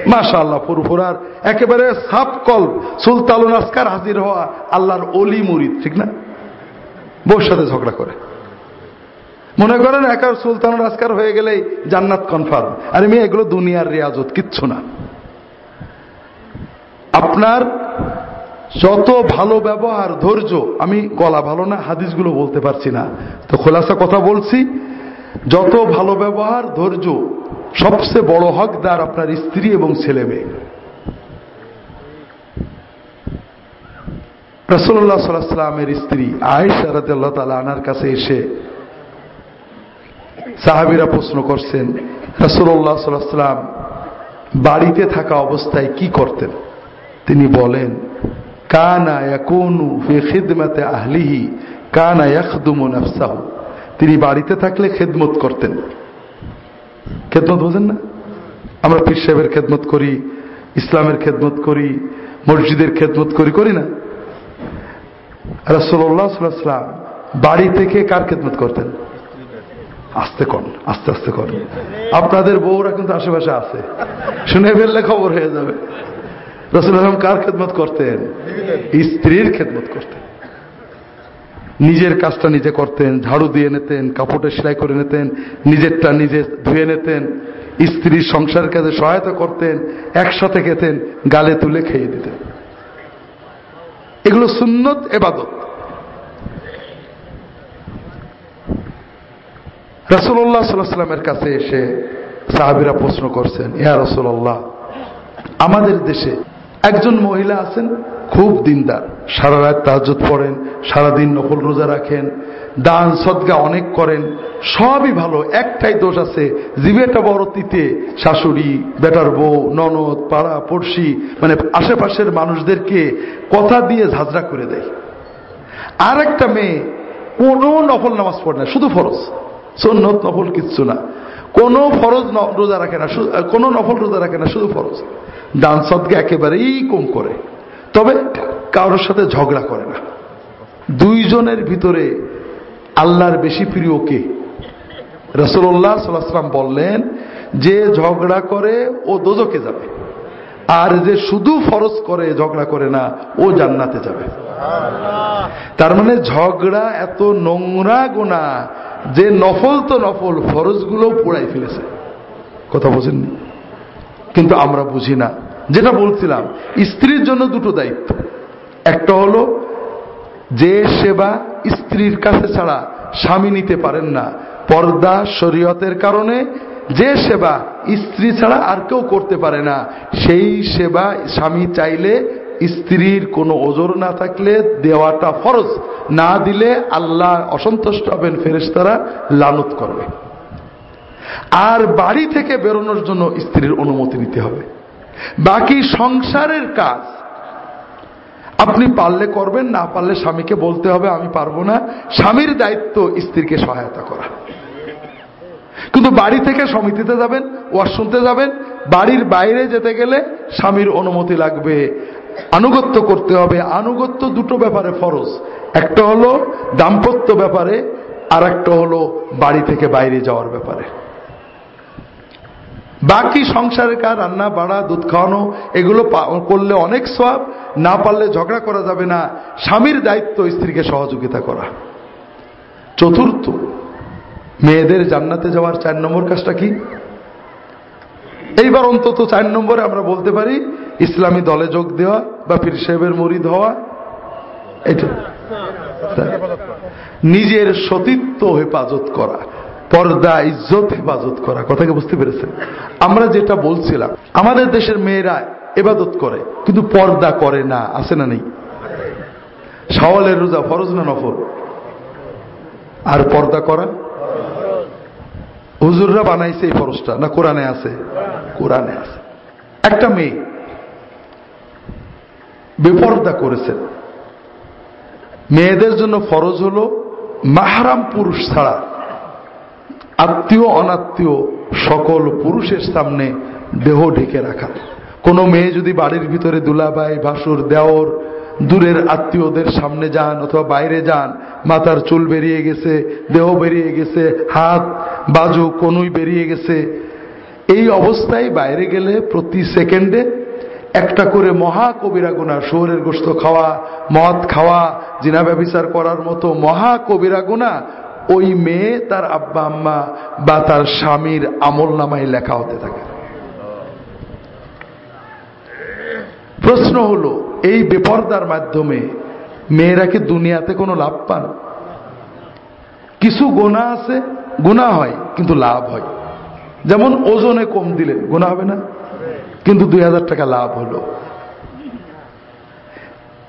মাশা আল্লাহ পুরুপুরার একেবারে সাপ কল সুলতালুন আসকার হাজির হওয়া আল্লাহর অলি মুরিদ, ঠিক না? বউর সাথে ঝগড়া করে। মনে করেন একার সুলতান রাজকার হয়ে গেলেই জান্নাত কনফার্ম আর আমি এগুলো দুনিয়ার রিয়াজত, কিচ্ছু না। আপনার যত ভালো ব্যবহার, ধৈর্য, আমি গলা ভালো না, হাদিসগুলো বলতে পারছি না। তো খোলাসা কথা বলছি, যত ভালো ব্যবহার, ধৈর্য, সবচেয়ে বড় হকদার আপনার স্ত্রী এবং ছেলে মেয়ে। রসল্লাহ সাল্লাহ সাল্লামের স্ত্রী আয়েশা রাদিয়াল্লাহু তাআলা আনার কাছে এসে সাহাবিরা প্রশ্ন করছেন রসুল্লাহ সাল্লাম বাড়িতে থাকা অবস্থায় কি করতেন? তিনি বলেন, কানা আহলিহি তিনি বাড়িতে থাকলে খেদমত করতেন। খেদমত বোঝেন না? আমরা পীর সাহেবের খেদমত করি, ইসলামের খেদমত করি, মসজিদের খেদমত করি করি না। রসল্লাহ সাল্লাম বাড়ি থেকে কার খেদমত করতেন? আস্তে কন, আস্তে আস্তে কন। আপনাদের বউরা কিন্তু আশেপাশে আছে। শুনে ফেললে খবর হয়ে যাবে। রসুল আলম কার খেদমত করতেন? স্ত্রীর খেদমত করতেন। নিজের কাজটা নিজে করতেন, ঝাড়ু দিয়ে নিতেন, কাপড়টা সেলাই করে নিতেন, নিজেরটা নিজে ধুয়ে নিতেন, স্ত্রীর সংসার কাজে সহায়তা করতেন, একসাথে খেতেন, গালে তুলে খেয়ে দিতেন। এগুলো সুন্নত এবাদত। রসুল্লাহ সাল্লামের কাছে এসে সাহাবিরা প্রশ্ন করছেন, ইয়া রসুল্লাহ আমাদের দেশে একজন মহিলা আছেন, খুব দিনদার। সারা রাত তাহাজুদ পড়েন, সারাদিন নকল রোজা রাখেন, দান, সদগা অনেক করেন, সবই ভালো, একটাই দোষ আছে, জীবেটা বড় তিতে শাশুড়ি, বেটার বউ, ননদ, পাড়া, পড়শি মানে আশেপাশের মানুষদেরকে কথা দিয়ে ঝাঁঝরা করে দেয়। আর একটা মেয়ে কোনো নফল নামাজ পড়ে না, শুধু ফরজ। সন্ন্যত নফল কিচ্ছু না। কোনো ফরজ রোজা রাখে না কোনো নফল রোজা রাখে না শুধু ফরজ। দান সদকে একেবারেই কম করে। তবে কারোর সাথে ঝগড়া করে না। দুইজনের ভিতরে আল্লাহর বেশি প্রিয় কে? রসুল্লাহ সাল্লাম বললেন যে ঝগড়া করে ও দোজকে যাবে। আর যে শুধু ফরজ করে ঝগড়া করে না ও জান্নাতে যাবে। তার মানে ঝগড়া এত নোংরা গোনা যে নফল তো নফল ফরজগুলো পোড়াই ফেলেছে। কথা বোঝেননি? কিন্তু আমরা বুঝি না। যেটা বলছিলাম, স্ত্রীর জন্য দুটো দায়িত্ব। একটা হলো, যে সেবা স্ত্রীর কাছে ছাড়া স্বামী নিতে পারেন না, পর্দা শরীয়তের কারণে যে সেবা স্ত্রী ছাড়া আর কেউ করতে পারে না, সেই সেবা স্বামী চাইলে স্ত্রীর কোনো ওজোর না থাকলে দেওয়াটা ফরজ। না দিলে আল্লাহ অসন্তুষ্ট হবেন ফেরেস্তারা লানত করবে। আর বাড়ি থেকে বেরোনোর জন্য স্ত্রীর অনুমতি নিতে হবে। বাকি সংসারের কাজ আপনি পারলে করবেন, না পারলে স্বামীকে বলতে হবে, আমি পারব না। স্বামীর দায়িত্ব স্ত্রীকে সহায়তা করা। কিন্তু বাড়ি থেকে সমিতিতে যাবেন ওয়াজ শুনতে যাবেন, বাড়ির বাইরে যেতে গেলে স্বামীর অনুমতি লাগবে। আনুগত্য করতে হবে। আনুগত্য দুটো ব্যাপারে ফরজ। একটা হলো দাম্পত্য ব্যাপারে আর একটা হলো বাড়ি থেকে বাইরে যাওয়ার ব্যাপারে। বাকি সংসারের কাজ, রান্না, বাড়া, দুধ খাওয়ানো, এগুলো করলে অনেক সব না পারলে ঝগড়া করা যাবে না। স্বামীর দায়িত্ব স্ত্রীকে সহযোগিতা করা। চতুর্থ, মেয়েদের জান্নাতে যাওয়ার চার নম্বর কাজটা কি? এইবার অন্তত চার নম্বরে আমরা বলতে পারি, ইসলামী দলে যোগ দেওয়া বা পীর সাহেবের মরিদ হওয়া, এটা। নিজের সতীত্ব হেফাজত করা, পর্দা, ইজ্জত হেফাজত করা কথাকে বুঝতে পেরেছেন? আমরা যেটা বলছিলাম, আমাদের দেশের মেয়েরা এবাদত করে, কিন্তু পর্দা করে না, আছে না নেই? সওয়ালের রোজা ফরজ না নফর আর পর্দা করা? হুজুররা বানাইছে এই ফরজটা, না কোরআনে আছে? কোরআনে আছে। একটা মেয়ে বেপর্দা করেছেন মেয়েদের জন্য ফরজ হলো মাহারাম পুরুষ ছাড়া আত্মীয়, অনাত্মীয়, সকল পুরুষের সামনে দেহ ঢেকে রাখা। কোনো মেয়ে যদি বাড়ির ভিতরে দুলাবাই ভাসুর, দেওর, দূরের আত্মীয়দের সামনে যান অথবা বাইরে যান, মাথার চুল বেরিয়ে গেছে, দেহ বেরিয়ে গেছে, হাত বাজু কনুই বেরিয়ে গেছে। এই অবস্থায় বাইরে গেলে প্রতি সেকেন্ডে একটা করে মহা কবিরা গুণা শহরের গোস্ত খাওয়া, মদ খাওয়া, জিনা ব্যবচার করার মতো মহা কবিরা গুণা ওই মেয়ে, তার আব্বা, আম্মা বা তার স্বামীর আমল নামায় লেখা হতে থাকে। প্রশ্ন হলো, এই বেপর্দার মাধ্যমে মেয়েরা কি দুনিয়াতে কোনো লাভ পান? কিছু গোনা আছে? গুণা হয়, কিন্তু লাভ হয়। যেমন ওজনে কম দিলে গুণা হবে না, কিন্তু দুই হাজার টাকা লাভ হলো।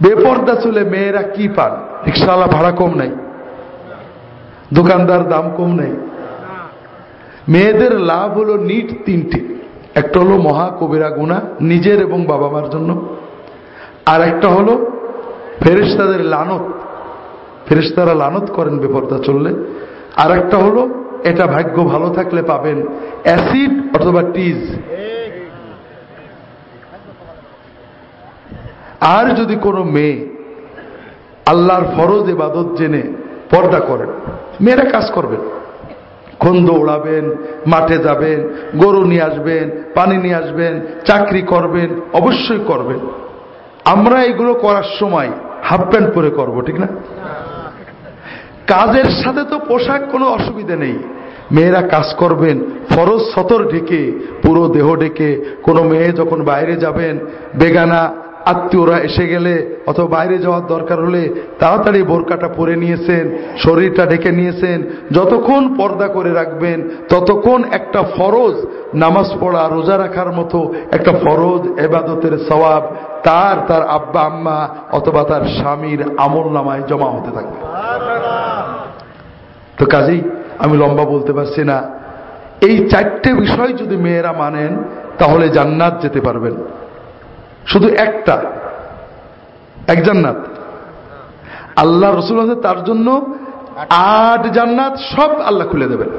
বেপর্দা চলে মেয়েরা কি পান? রিক্সাওয়ালা ভাড়া কম নাই দোকানদার দাম কম নেই মেয়েদের লাভ হলো নিট তিনটে। একটা হলো মহা কবিরা গুণা নিজের এবং বাবা মার জন্য। আর একটা হলো ফেরেস্তাদের লানত। ফেরেস্তারা লানত করেন বেপর্দা চললে। আর একটা হলো, এটা ভাগ্য ভালো থাকলে পাবেন অ্যাসিড অথবা টিজ। আর যদি কোনো মেয়ে আল্লাহর ফরজ এবাদত জেনে পর্দা করেন, মেয়েরা কাজ করবেন। খন্দ উড়াবেন মাঠে যাবেন, গরু নিয়ে আসবেন, পানি নিয়ে আসবেন, চাকরি করবেন, অবশ্যই করবেন। আমরা এগুলো করার সময় হাফ প্যান্ট পরে করব, ঠিক না? কাজের সাথে তো পোশাক কোনো অসুবিধা নেই। মেয়েরা কাজ করবেন, ফরজ সতর ঢেকে, পুরো দেহ ঢেকে। কোনো মেয়ে যখন বাইরে যাবেন, বেগানা, আত্মীয়রা এসে গেলে অথবা বাইরে যাওয়ার দরকার হলে তাড়াতাড়ি বোরকাটা পরে নিয়েছেন, শরীরটা ঢেকে নিয়েছেন, যতক্ষণ পর্দা করে রাখবেন, ততক্ষণ একটা ফরজ নামাজ পড়া, রোজা রাখার মতো একটা ফরজ এবাদতের সবাব তার তার আব্বা, আম্মা অথবা তার স্বামীর আমল নামায় জমা হতে থাকবে। তো কাজেই আমি লম্বা বলতে পারছি না। এই চারটে বিষয় যদি মেয়েরা মানেন, তাহলে জান্নাত যেতে পারবেন। শুধু একটা। এক জান্নাত। আল্লাহ রসুল তার জন্য আট জান্নাত সব আল্লাহ খুলে দেবেন।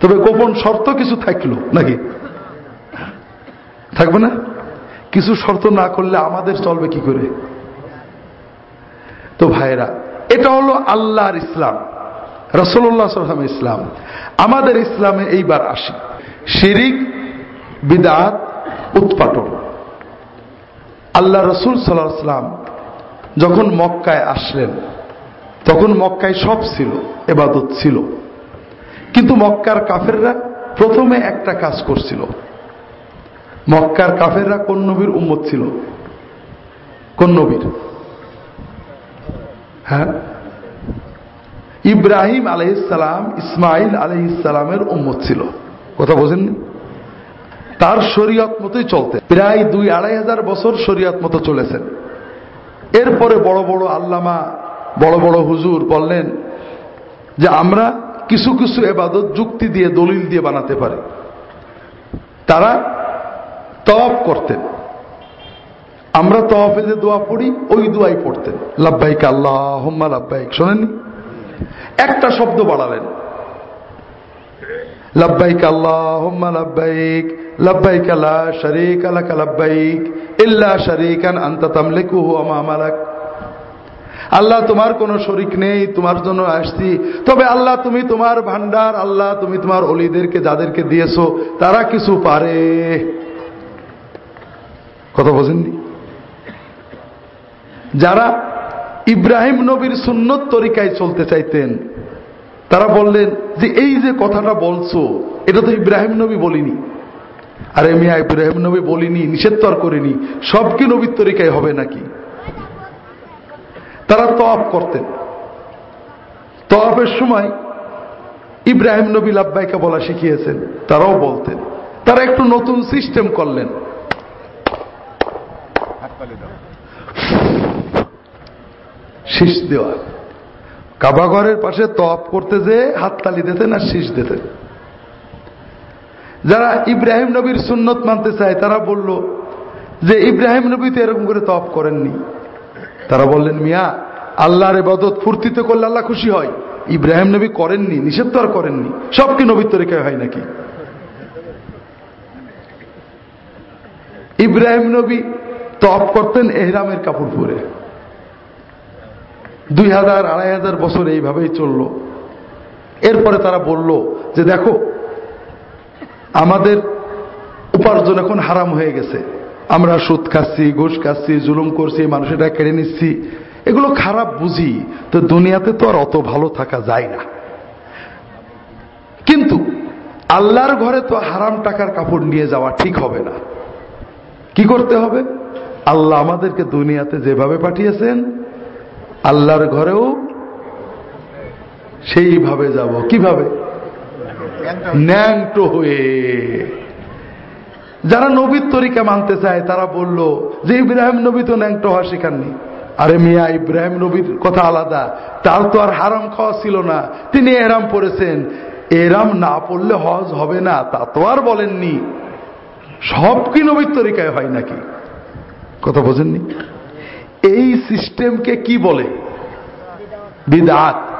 তবে গোপন শর্ত কিছু থাকল নাকি? থাকবে না? কিছু শর্ত না করলে আমাদের চলবে কি করে? তো ভাইরা এটা হলো আল্লাহর ইসলাম রসল্লাহ সাল্লাম ইসলাম। আমাদের ইসলামে এইবার আসি। শিরিক, বিদাত, উৎপাটন। আল্লাহ রসুল সাল্লাম যখন মক্কায় আসলেন, তখন মক্কায় সব ছিল, এবাদত ছিল। কিন্তু মক্কার কাফেররা প্রথমে একটা কাজ করছিল। মক্কার কাফেররা কোন নবীর উম্মত ছিল? কোন নবীর? হ্যাঁ? ইব্রাহিম আলহিসাম ইসমাইল আলহিসামের উম্মত ছিল। কথা বোঝেননি? তার শরীয়ত মতোই চলতে। প্রায় দুই আড়াই হাজার বছর শরীয়ত মতো চলেছেন। এরপরে বড় বড় আল্লামা, বড় বড় হুজুর বললেন যে, আমরা কিছু কিছু এবাদত যুক্তি দিয়ে, দলিল দিয়ে বানাতে পারি। তারা তফ করতেন। আমরা তফে যে দোয়া পড়ি, ওই দোয়াই পড়তেন। লাভবাইক আল্লাহ হোম্মা লাভবাইক শোনেননি? একটা শব্দ বাড়ালেন। লাভবাইক আল্লাহ হোম্মা লাভবাইক লাভবাইক আল্লাহ শরিক আলাক লাভবাইক ইল্লা শরিকান আন্তা তামলিকু আমা আমালাক আল্লাহ তোমার কোনো শরিক নেই, তোমার জন্য আসছি। তবে আল্লাহ তুমি তোমার ভান্ডার আল্লাহ তুমি তোমার অলিদেরকে যাদেরকে দিয়েছ, তারা কিছু পারে। কথা বোঝেননি? যারা ইব্রাহিম নবীর সুন্নত তরিকায় চলতে চাইতেন, তারা বললেন যে এই যে কথাটা বলছো, এটা তো ইব্রাহিম নবী বলিনি। আরে মিয়া, ইব্রাহিম নবী বলিনি, নিষেধ তো আর করিনি, সব কি নবীর তরিকায় হবে নাকি? তারা তফ করতেন। তফের সময় ইব্রাহিম নবী লাব্বাইকা বলা শিখিয়েছেন, তারাও বলতেন। তারা একটু নতুন সিস্টেম করলেন। দাও। শীষ দেওয়া। কাবাঘরের পাশে তপ করতে যে হাততালি দিতেন আর শীষ দিতেন। যারা ইব্রাহিম নবীর সুন্নত মানতে চায়, তারা বলল যে ইব্রাহিম নবী তো এরকম করে তপ করেননি। তারা বললেন, মিয়া, আল্লাহর এবাদত ফুর্তিতে করলে আল্লাহ খুশি হয়। ইব্রাহিম নবী করেননি, নিষেধ তো আর করেননি। সব কি নবীর তরিকায় হয় নাকি? ইব্রাহিম নবী তপ করতেন এহরামের কাপড় পরে দুই হাজার, আড়াই হাজার বছর এইভাবেই চলল। এরপরে তারা বলল যে, দেখো, আমাদের উপার্জন এখন হারাম হয়ে গেছে। আমরা সুদ খাচ্ছি, ঘুষ খাচ্ছি, জুলুম করছি মানুষেরা কেড়ে নিচ্ছি। এগুলো খারাপ বুঝি, তো দুনিয়াতে তো আর অত ভালো থাকা যায় না। কিন্তু আল্লাহর ঘরে তো হারাম টাকার কাপড় নিয়ে যাওয়া ঠিক হবে না। কি করতে হবে? আল্লাহ আমাদেরকে দুনিয়াতে যেভাবে পাঠিয়েছেন আল্লাহর ঘরেও সেইভাবে যাব। কীভাবে? ন্যাংটো হয়ে। যারা নবীর তরিকা মানতে চায়, তারা বলল যে ইব্রাহিম নবী তো ন্যাংটো হওয়া শেখাননি। আরে মিয়া, ইব্রাহিম নবীর কথা আলাদা। তার তো আর হারাম খাওয়া ছিল না। তিনি এরাম পড়েছেন। এরাম না পড়লে হজ হবে না, তা তো আর বলেননি। সব কি নবীর তরিকায় হয় নাকি? কথা বোঝেননি? এই সিস্টেমকে কি বলে? বিদাত।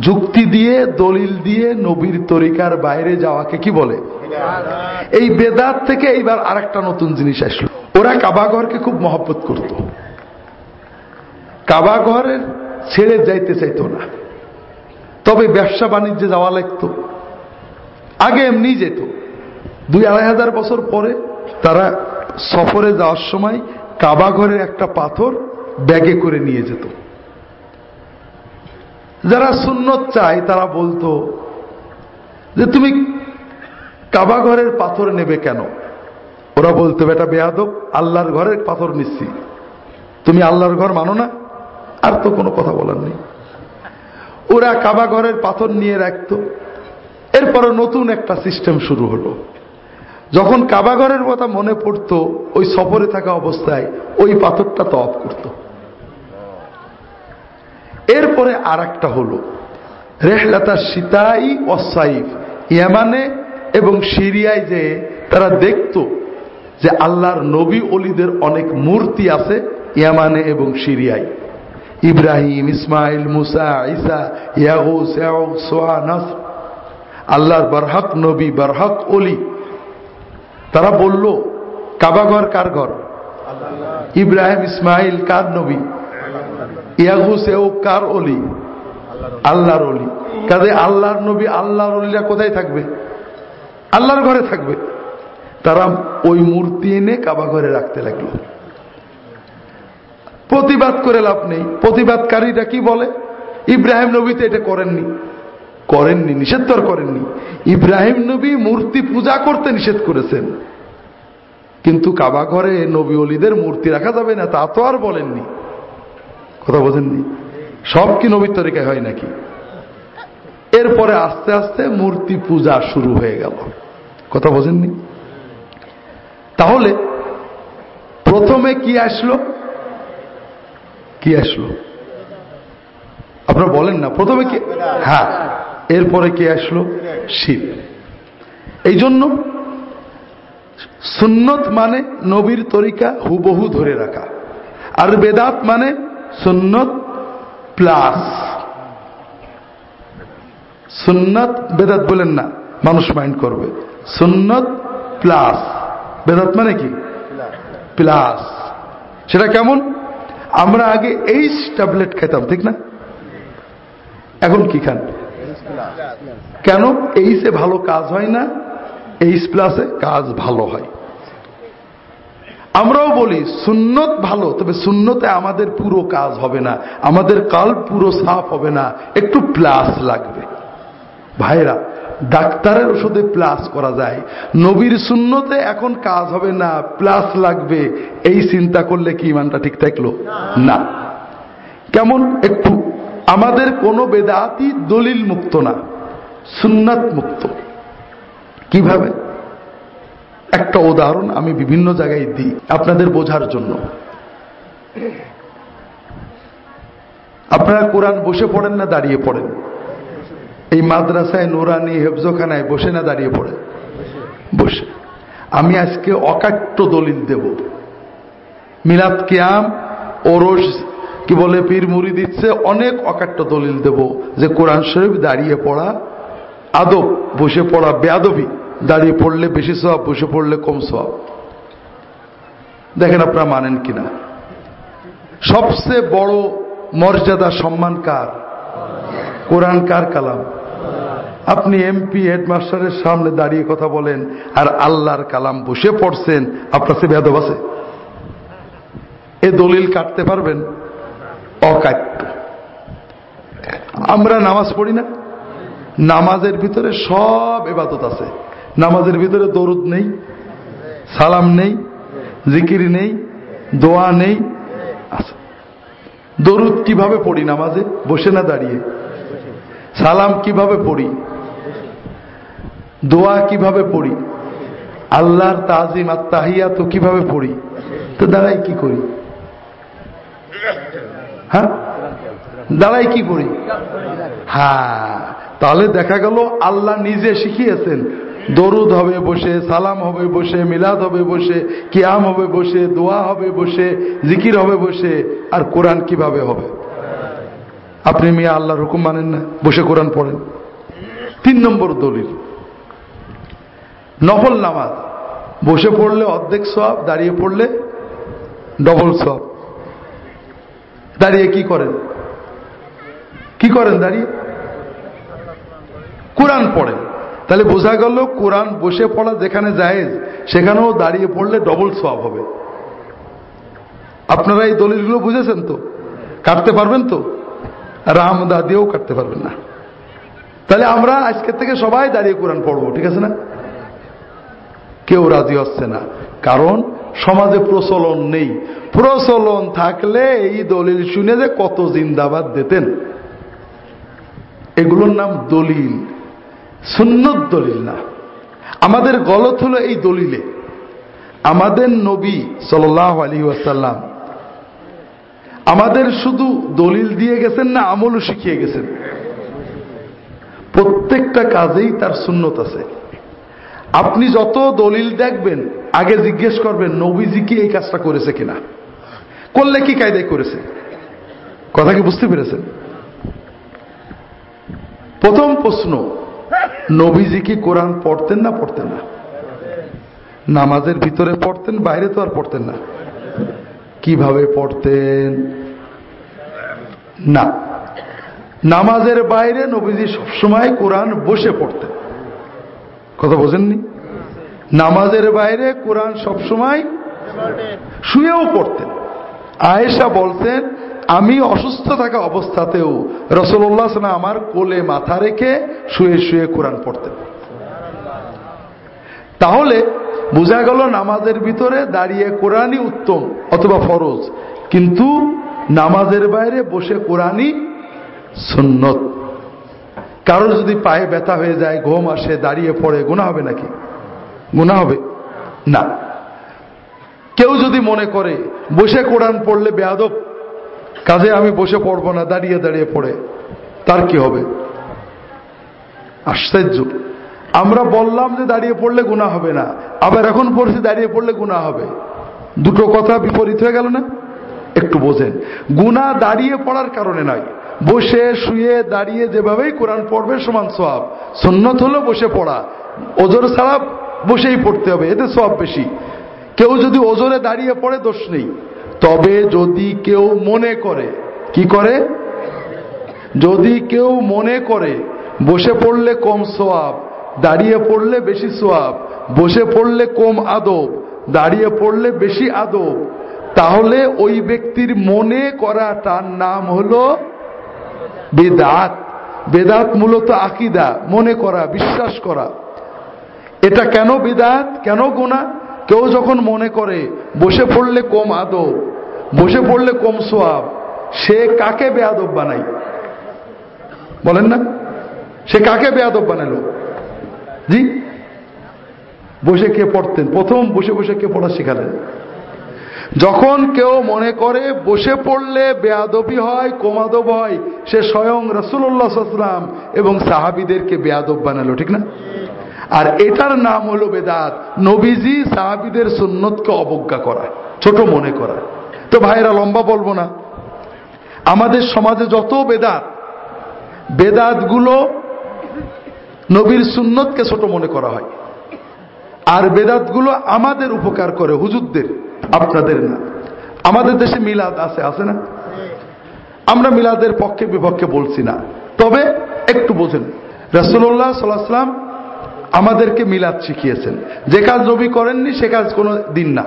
যুক্তি দিয়ে দলিল দিয়ে নবীর তরিকার বাইরে যাওয়াকে কি বলে? এই বেদাত থেকে এইবার আরেকটা নতুন জিনিস আসলো। ওরা কাবাঘরকে খুব মহব্বত করত। কাবাঘরের ছেড়ে যাইতে চাইতো না। তবে ব্যবসা বাণিজ্যে যাওয়া লাগতো। আগে এমনি যেত। দুই আড়াই হাজার বছর পরে তারা সফরে যাওয়ার সময় কাবাঘরের একটা পাথর ব্যাগে করে নিয়ে যেত। যারা সুন্নত চায়, তারা বলতো যে, তুমি কাবাঘরের পাথর নেবে কেন? ওরা বলতো, বেটা বেয়াদব, আল্লাহর ঘরের পাথর নিচ্ছি। তুমি আল্লাহর ঘর মানো না? আর তো কোনো কথা বলার নেই। ওরা কাবাঘরের পাথর নিয়ে রাখত। এরপরে নতুন একটা সিস্টেম শুরু হলো। যখন কাবাঘরের কথা মনে পড়তো, ওই সফরে থাকা অবস্থায় ওই পাথরটা তফ করত। এরপরে আর একটা হল, রেহলাতা সীতাই অসাইফ ইয়ামানে এবং সিরিয়ায় যে তারা দেখত যে আল্লাহর নবী অলিদের অনেক মূর্তি আছে ইয়ামানে এবং সিরিয়ায়। ইব্রাহিম, ইসমাইল, মুসা ইসা ইয়াহু নাসর। আল্লাহর বারহক নবী, বারহক অলি। তারা বলল কাবাঘর কার ঘর? ইব্রাহিম, ইসমাইল কার নবী? কার অলি? আল্লাহর অলি। কাজে আল্লাহর নবী, আল্লাহর অলিরা কোথায় থাকবে? আল্লাহর ঘরে থাকবে। তারা ওই মূর্তি এনে কাবাঘরে রাখতে লাগল। প্রতিবাদ করে লাভ নেই। প্রতিবাদকারীরা কি বলে? ইব্রাহিম নবী তো এটা করেননি। করেননি, নিষেধ তো করেননি। ইব্রাহিম নবী মূর্তি পূজা করতে নিষেধ করেছেন। কিন্তু কাবা ঘরে নবী অলিদের মূর্তি রাখা যাবে না, তা তো আর বলেননি। কথা বোঝেননি? সব কি নবীর তরিকায় হয় নাকি? এরপরে আস্তে আস্তে মূর্তি পূজা শুরু হয়ে গেল। কথা বোঝেননি? তাহলে প্রথমে কি আসলো? কি আসলো? আপনারা বলেন না, প্রথমে কি? হ্যাঁ এরপরে কি আসলো? শিব। এই জন্য সুন্নত মানে নবীর তরিকা হুবহু ধরে রাখা। আর বেদাত মানে সুন্নত প্লাস। সুন্নত বেদাত বলেন না, মানুষ মাইন্ড করবে। সুন্নত প্লাস। বেদাত মানে কি? প্লাস। সেটা কেমন? আমরা আগে এইচ ট্যাবলেট খেতাম ঠিক না? এখন কি খান? কেন? এইসে ভালো কাজ হয় না, এইচ প্লাসে কাজ ভালো হয়। আমরাও বলি, সুন্নত ভালো, তবে সুন্নতে আমাদের পুরো কাজ হবে না, আমাদের কাল পুরো সাফ হবে না, একটু প্লাস লাগবে। ভাইরা, ডাক্তারের ওষুধে প্লাস করা যায়, নবীর শূন্যতে এখন কাজ হবে না, প্লাস লাগবে, এই চিন্তা করলে কি ইমানটা ঠিক থাকল? না। কেমন? একটু। আমাদের কোনো বেদাতি দলিল মুক্ত না, সুন্নাত মুক্ত। কীভাবে? একটা উদাহরণ আমি বিভিন্ন জায়গায় দিই আপনাদের বোঝার জন্য। আপনারা কোরআন বসে পড়েন না দাঁড়িয়ে পড়েন? এই মাদ্রাসায় নোরানি হেফজোখানায় বসে না দাঁড়িয়ে পড়ে বসে। আমি আজকে অকাট্য দলিল দেব। মিলাদ কিয়াম, ওরস, কি বলে, পীর মুড়ি দিচ্ছে, অনেক অকাট্য দলিল দেব যে কোরআন শরীফ দাঁড়িয়ে পড়া আদব, বসে পড়া বেআবি দাঁড়িয়ে পড়লে বেশি সব বসে পড়লে কম সব দেখেন আপনারা মানেন কিনা। সবচেয়ে বড় মর্যাদা, সম্মান কার? কোরআন কার কালাম? আপনি এমপি হেডমাস্টারের সামনে দাঁড়িয়ে কথা বলেন আর আল্লাহর কালাম বসে পড়ছেন, আপনার সে বেদব আছে। এ দলিল কাটতে পারবেন? অকাট্য। আমরা নামাজ পড়ি না। নামাজের ভিতরে সব এবাদত আছে। নামাজের ভিতরে দরুদ নেই, সালাম নেই, জিকির নেই, দোয়া নেই। দরুদ কীভাবে পড়ি নামাজে? বসে না দাঁড়িয়ে? সালাম কীভাবে পড়ি? দোয়া কীভাবে পড়ি? আল্লাহর তাজিম আর তাহিয়া তো কীভাবে পড়ি? তো দাঁড়াই কি করি? হ্যাঁ? দাঁড়াই কি করি? হ্যাঁ তাহলে দেখা গেল আল্লাহ নিজে শিখিয়েছেন। দরুদ হবে বসে, সালাম হবে বসে, মিলাদ হবে বসে, কিয়াম হবে বসে, দোয়া হবে বসে, জিকির হবে বসে, আর কোরআন কীভাবে হবে? আপনি মিয়া আল্লাহর হুকুম মানেন না, বসে কোরআন পড়েন। তিন নম্বর দলিল। নফল নামাজ। বসে পড়লে অর্ধেক সব দাঁড়িয়ে পড়লে ডবল সব দাঁড়িয়ে কি করেন? কি করেন দাঁড়িয়ে? কোরআন পড়েন। তাহলে বোঝা গেল কোরআন বসে পড়া যেখানে জায়েজ, সেখানেও দাঁড়িয়ে পড়লে ডবল সব হবে। আপনারা এই দলিলগুলো বুঝেছেন তো? কাটতে পারবেন তো? রামদা দিয়েও কাটতে পারবেন না। তাহলে আমরা আজকের থেকে সবাই দাঁড়িয়ে কোরআন পড়ব, ঠিক আছে না? কেউ রাজি হচ্ছে না। কারণ সমাজে প্রচলন নেই। প্রচলন থাকলে এই দলিল শুনে যে কত জিন্দাবাদ দিতেন। এগুলোর নাম দলিল। সুন্নত দলিল না। আমাদের গলত হলো এই দলিলে। আমাদের নবী সাল আলী ওয়াসাল্লাম আমাদের শুধু দলিল দিয়ে গেছেন না, আমলও শিখিয়ে গেছেন। প্রত্যেকটা কাজেই তার সুন্নত আছে। আপনি যত দলিল দেখবেন, আগে জিজ্ঞেস করবেন, নবীজি কি এই কাজটা করেছে কিনা? করলে কি কায়দায় করেছে? কথা কি বুঝতে পেরেছেন? প্রথম প্রশ্ন নবীজি কি কোরআন পড়তেন না পড়তেন না? নামাজের ভিতরে পড়তেন, বাইরে তো আর পড়তেন না। কীভাবে পড়তেন? না। নামাজের বাইরে নবীজি সবসময় কোরআন বসে পড়তেন। কথা বোঝেননি? নামাজের বাইরে কোরআন সবসময় শুয়েও পড়তেন। আয়েশা বলতেন আমি অসুস্থ থাকা অবস্থাতেও রসল্লাহ আমার কোলে মাথা রেখে শুয়ে শুয়ে কোরআন পড়তেন। তাহলে বোঝা গেল নামাজের ভিতরে দাঁড়িয়ে কোরআনই উত্তম অথবা ফরজ, কিন্তু নামাজের বাইরে বসে কোরআনই সুন্নত। কারোর যদি পায়ে ব্যথা হয়ে যায়, ঘুম আসে, দাঁড়িয়ে পড়ে গুণা হবে নাকি? গুণা হবে। না। কেউ যদি মনে করে, বসে কোরআন পড়লে বেয়াদব কাজে আমি বসে পড়ব না, দাঁড়িয়ে দাঁড়িয়ে পড়ে। তার কি হবে? আশ্চর্য। আমরা বললাম যে দাঁড়িয়ে পড়লে গুণা হবে না। আবার এখন পড়ছি, দাঁড়িয়ে পড়লে গুণা হবে। দুটো কথা বিপরীত হয়ে গেল না? একটু বোঝেন। গুণা দাঁড়িয়ে পড়ার কারণে নয়। বসে, শুয়ে, দাঁড়িয়ে যেভাবেই কোরআন পড়বে, সমান সব সন্ন্যত হলো বসে পড়া। ওজোর ছাড়া বসেই পড়তে হবে, এতে সব বেশি। কেউ যদি ওজোরে দাঁড়িয়ে পড়ে, দোষ নেই। তবে যদি কেউ মনে করে, কি করে? যদি কেউ মনে করে, বসে পড়লে কম সোয়াব, দাঁড়িয়ে পড়লে বেশি সোয়াব, বসে পড়লে কম আদব, দাঁড়িয়ে পড়লে বেশি আদব, তাহলে ওই ব্যক্তির মনে করাটার নাম হল বেদাত। বেদাত মূলত আকিদা, মনে করা, বিশ্বাস করা। এটা কেন বেদাত? কেন গোনা কেউ যখন মনে করে, বসে পড়লে কম আদব, বসে পড়লে কম সোয়াব সে কাকে বেআদব বানাই বলেন না। সে কাকে বেয়াদব বানালো? জি? বসে কে পড়তেন? প্রথম বসে বসে কে পড়া শেখালেন? যখন কেউ মনে করে, বসে পড়লে বেয়াদবি হয় কোমাদব হয় সে স্বয়ং রসুল্লাহাম এবং সাহাবিদেরকে বেয়াদব বানালো, ঠিক না? আর এটার নাম হলো বেদাত। নবীজি সাহাবিদের সুন্নতকে অবজ্ঞা করা ছোট মনে করা তো ভাইরা লম্বা বলব না। আমাদের সমাজে যত বেদাত, বেদাতগুলো নবীর সুন্নতকে ছোট মনে করা হয়। আর বেদাতগুলো আমাদের উপকার করে, হুজুরদের, আপনাদের না। আমাদের দেশে মিলাদ আছে আছে না? আমরা মিলাদের পক্ষে বিপক্ষে বলছি না। তবে একটু বোঝেন রসুল্লাহ সাল্লাহাম আমাদেরকে মিলাদ শিখিয়েছেন। যে কাজ নবী করেননি সে কাজ কোনো দিন না।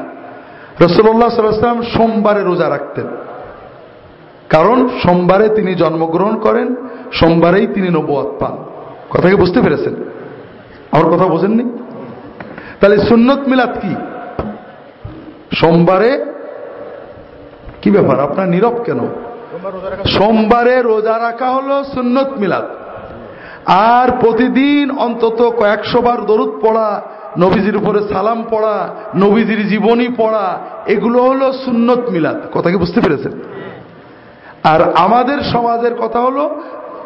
রসুল্লাহ সাল্লাম সোমবারে রোজা রাখতেন। কারণ সোমবারে তিনি জন্মগ্রহণ করেন সোমবারেই তিনি নবুয়াত পান। কথা কি বুঝতে পেরেছেন? আমার কথা বোঝেননি? তাহলে সুন্নত মিলাদ কি? সোমবারে কি ব্যাপার? আপনার নীরব কেন? সোমবারে রোজা রাখা হলো সুন্নত মিলাদ। আর প্রতিদিন অন্তত কয়েকশো বার দরুদ পড়া, নবীজির উপরে সালাম পড়া, নবীজির জীবনী পড়া, এগুলো হলো সুন্নত মিলাদ। কথা কি বুঝতে পেরেছেন? আর আমাদের সমাজের কথা হলো,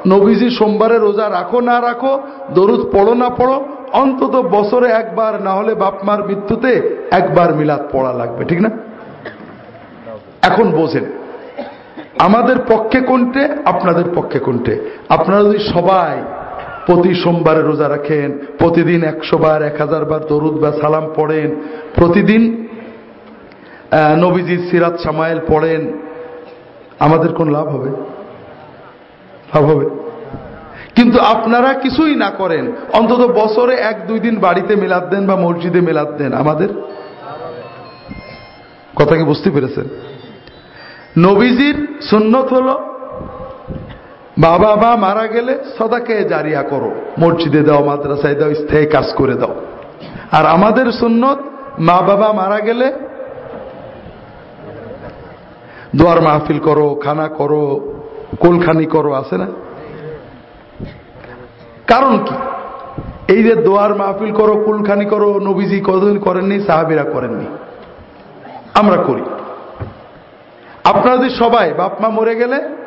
নবীজি সোমবারে রোজা রাখো না রাখো, দরুদ পড়ো না পড়ো, অন্তত বছরে একবার, না হলে বাপমার মৃত্যুতে একবার মিলাদ পড়া লাগবে, ঠিক না? এখন বোঝেন, আমাদের পক্ষে কোনটে, আপনাদের পক্ষে কোনটে? আপনারা যদি সবাই প্রতি সোমবারে রোজা রাখেন, প্রতিদিন একশো বার, এক হাজার বার দরুদ বা সালাম পড়েন, প্রতিদিন নবীজির সিরাত সামাইল পড়েন। আমাদের কোন লাভ হবে? লাভ হবে। কিন্তু আপনারা কিছুই না করেন। অন্তত বছরে এক, দুই দিন বাড়িতে মেলাদ দেন বা মসজিদে মেলাদ দেন। আমাদের কথা কি বুঝতে পেরেছেন? নবীজির সুন্নত হল বাবা, মা মারা গেলে সদাকে জারিয়া করো। মসজিদে দাও, মাদ্রাসায় দাও, স্থায়ী কাজ করে দাও। আর আমাদের সুন্নত, মা বাবা মারা গেলে দোয়ার মাহফিল করো, খানা করো, কোলখানি করো, আছে না? কারণ কি? এই যে দোয়ার মাহফিল করো, কুলখানি করো, নবীজি কতদিন করেননি, সাহাবিরা করেননি। আমরা করি। আপনারা যদি সবাই বাপমা মরে গেলে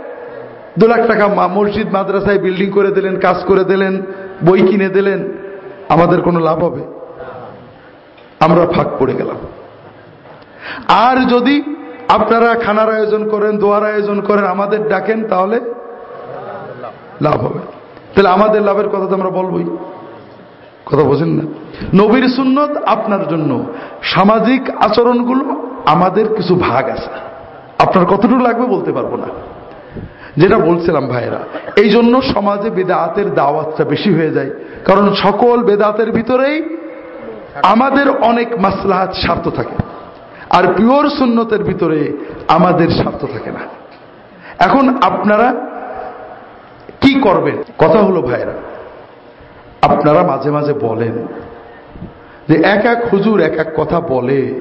দু লাখ টাকা মসজিদ, মাদ্রাসায় বিল্ডিং করে দিলেন, কাজ করে দিলেন, বই কিনে দিলেন, আমাদের কোনো লাভ হবে? আমরা ফাঁক পড়ে গেলাম। আর যদি আপনারা খানার আয়োজন করেন, দোয়ার আয়োজন করেন, আমাদের ডাকেন, তাহলে লাভ হবে। তাহলে আমাদের লাভের কথা তো আমরা বলবই। কথা বোঝেন না? নবীর সুন্নত আপনার জন্য। সামাজিক আচরণগুলো আমাদের কিছু ভাগ আছে। আপনার কতটুকু লাগবে বলতে পারব না। যেটা বলছিলাম ভাইরা এই জন্য সমাজে বেদাতের দাওয়াতটা বেশি হয়ে যায়। কারণ সকল বেদাতের ভিতরেই আমাদের অনেক মাসলাহাত স্বার্থ থাকে। আর পিওর সুন্নতের ভিতরে আমাদের স্বার্থ থাকে না। এখন আপনারা কি করবেন? কথা হলো ভাইরা আপনারা মাঝে মাঝে বলেন যে এক এক হুজুর এক এক কথা বলে,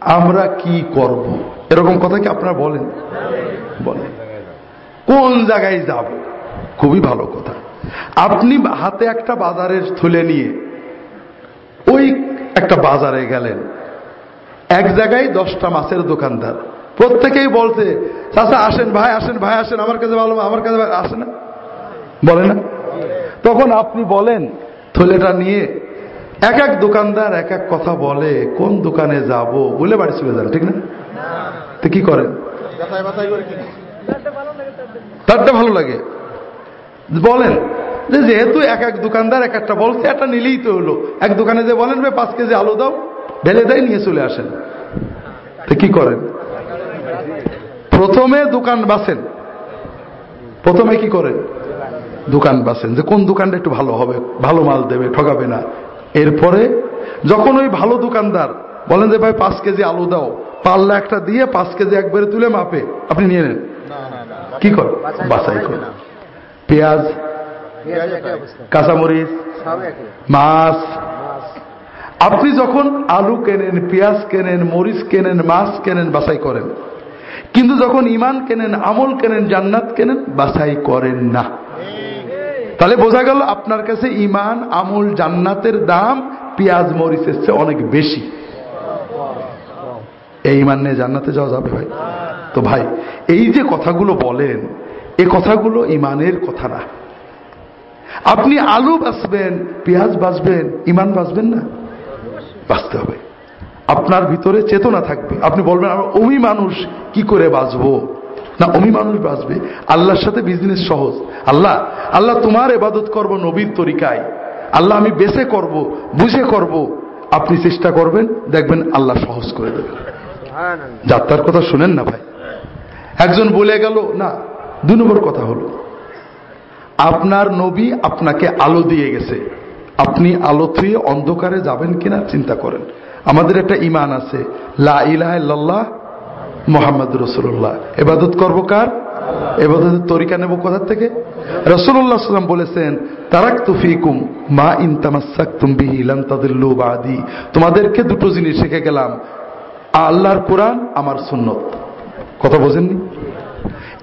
আমরা কি করব? এরকম কথা কি আপনারা বলেন? বলেন। কোন জায়গায় যাব? খুবই ভালো কথা। আপনি হাতে একটা বাজারের থলে নিয়ে ওই একটা বাজারে গেলেন। এক জায়গায় দশটা মাছের দোকানদার। প্রত্যেকেই বলছে চাষা আসেন ভাই আসেন ভাই, আসেন। আমার কাছে ভালো, আমার কাছে আসে না? বলে না? তখন আপনি বলেন, থলেটা নিয়ে এক এক দোকানদার এক এক কথা বলে, কোন দোকানে যাব? বলে বাড়ি চলে যান, ঠিক না? তো কি করেন তারটা ভালো লাগে। বলেন, যে যেহেতু এক এক দোকানদার এক একটা বলছে, একটা নিলেই তো হলো। এক দোকানে যে বলেন, ভাই, পাঁচ কেজি আলু দাও, ঢেলে দেয়, নিয়ে চলে আসেন। তো কি করেন? প্রথমে দোকান বাসেন। প্রথমে কি করেন? দোকান বাসেন, যে কোন দোকানটা একটু ভালো হবে, ভালো মাল দেবে, ঠকাবে না। এরপরে যখন ওই ভালো দোকানদার বলেন যে, ভাই, পাঁচ কেজি আলু দাও পাল্লা একটা দিয়ে পাঁচ কেজি একবারে তুলে মাপে। আপনি নিয়ে নেন। কি করেন বাসাই করেন পেঁয়াজ, কাঁচামরিচ, মাছ। আপনি যখন আলু কেনেন, পেঁয়াজ কেনেন, মরিচ কেনেন, মাছ কেনেন, বাছাই করেন। কিন্তু যখন ইমান কেনেন, আমল কেনেন, জান্নাত কেনেন, বাছাই করেন না। তাহলে বোঝা গেল আপনার কাছে ইমান, আমল, জান্নাতের দাম, পেঁয়াজ মরিচের চেয়ে অনেক বেশি। এই ইমান নিয়ে জান্নাতে যাওয়া যাবে ভাই। তো ভাই, এই যে কথাগুলো বলেন, এ কথাগুলো ইমানের কথা না। আপনি আলু বাঁচবেন, পেঁয়াজ বাঁচবেন, ইমান বাঁচবেন না? বাঁচতে হবে। আপনার ভিতরে চেতনা থাকবে। আপনি বলবেন আমরা অমি মানুষ, কি করে বাঁচবো? না, অমি মানুষ বাঁচবে। আল্লাহর সাথে বিজনেস সহজ। আল্লাহ আল্লাহ তোমার এবাদত করব নবীর তরিকায়। আল্লাহ আমি বেছে করব, বুঝে করব। আপনি চেষ্টা করবেন, দেখবেন আল্লাহ সহজ করে দেবেন। যাত্রার কথা শুনেন না ভাই? একজন বলে গেল, না দু নম্বর কথা হলো, আপনার নবী আপনাকে আলো দিয়ে গেছে। আপনি আলো থুয়ে অন্ধকারে যাবেন কিনা চিন্তা করেন। আমাদের একটা ইমান আছে, লা ইলাহ মোহাম্মদ রসুল্লাহ এবাদত করব কার? এবাদতের তরিকা নেব কোথার থেকে? রসুল্লাহ সাল্লাম বলেছেন তারাক তুফিকুম মা ইন তামাসাক তুমি ইলাম তাদের বাদি। তোমাদেরকে দুটো জিনিস শিখে গেলাম আল্লাহর কোরআন আমার সুন্নত। কথা বোঝেননি?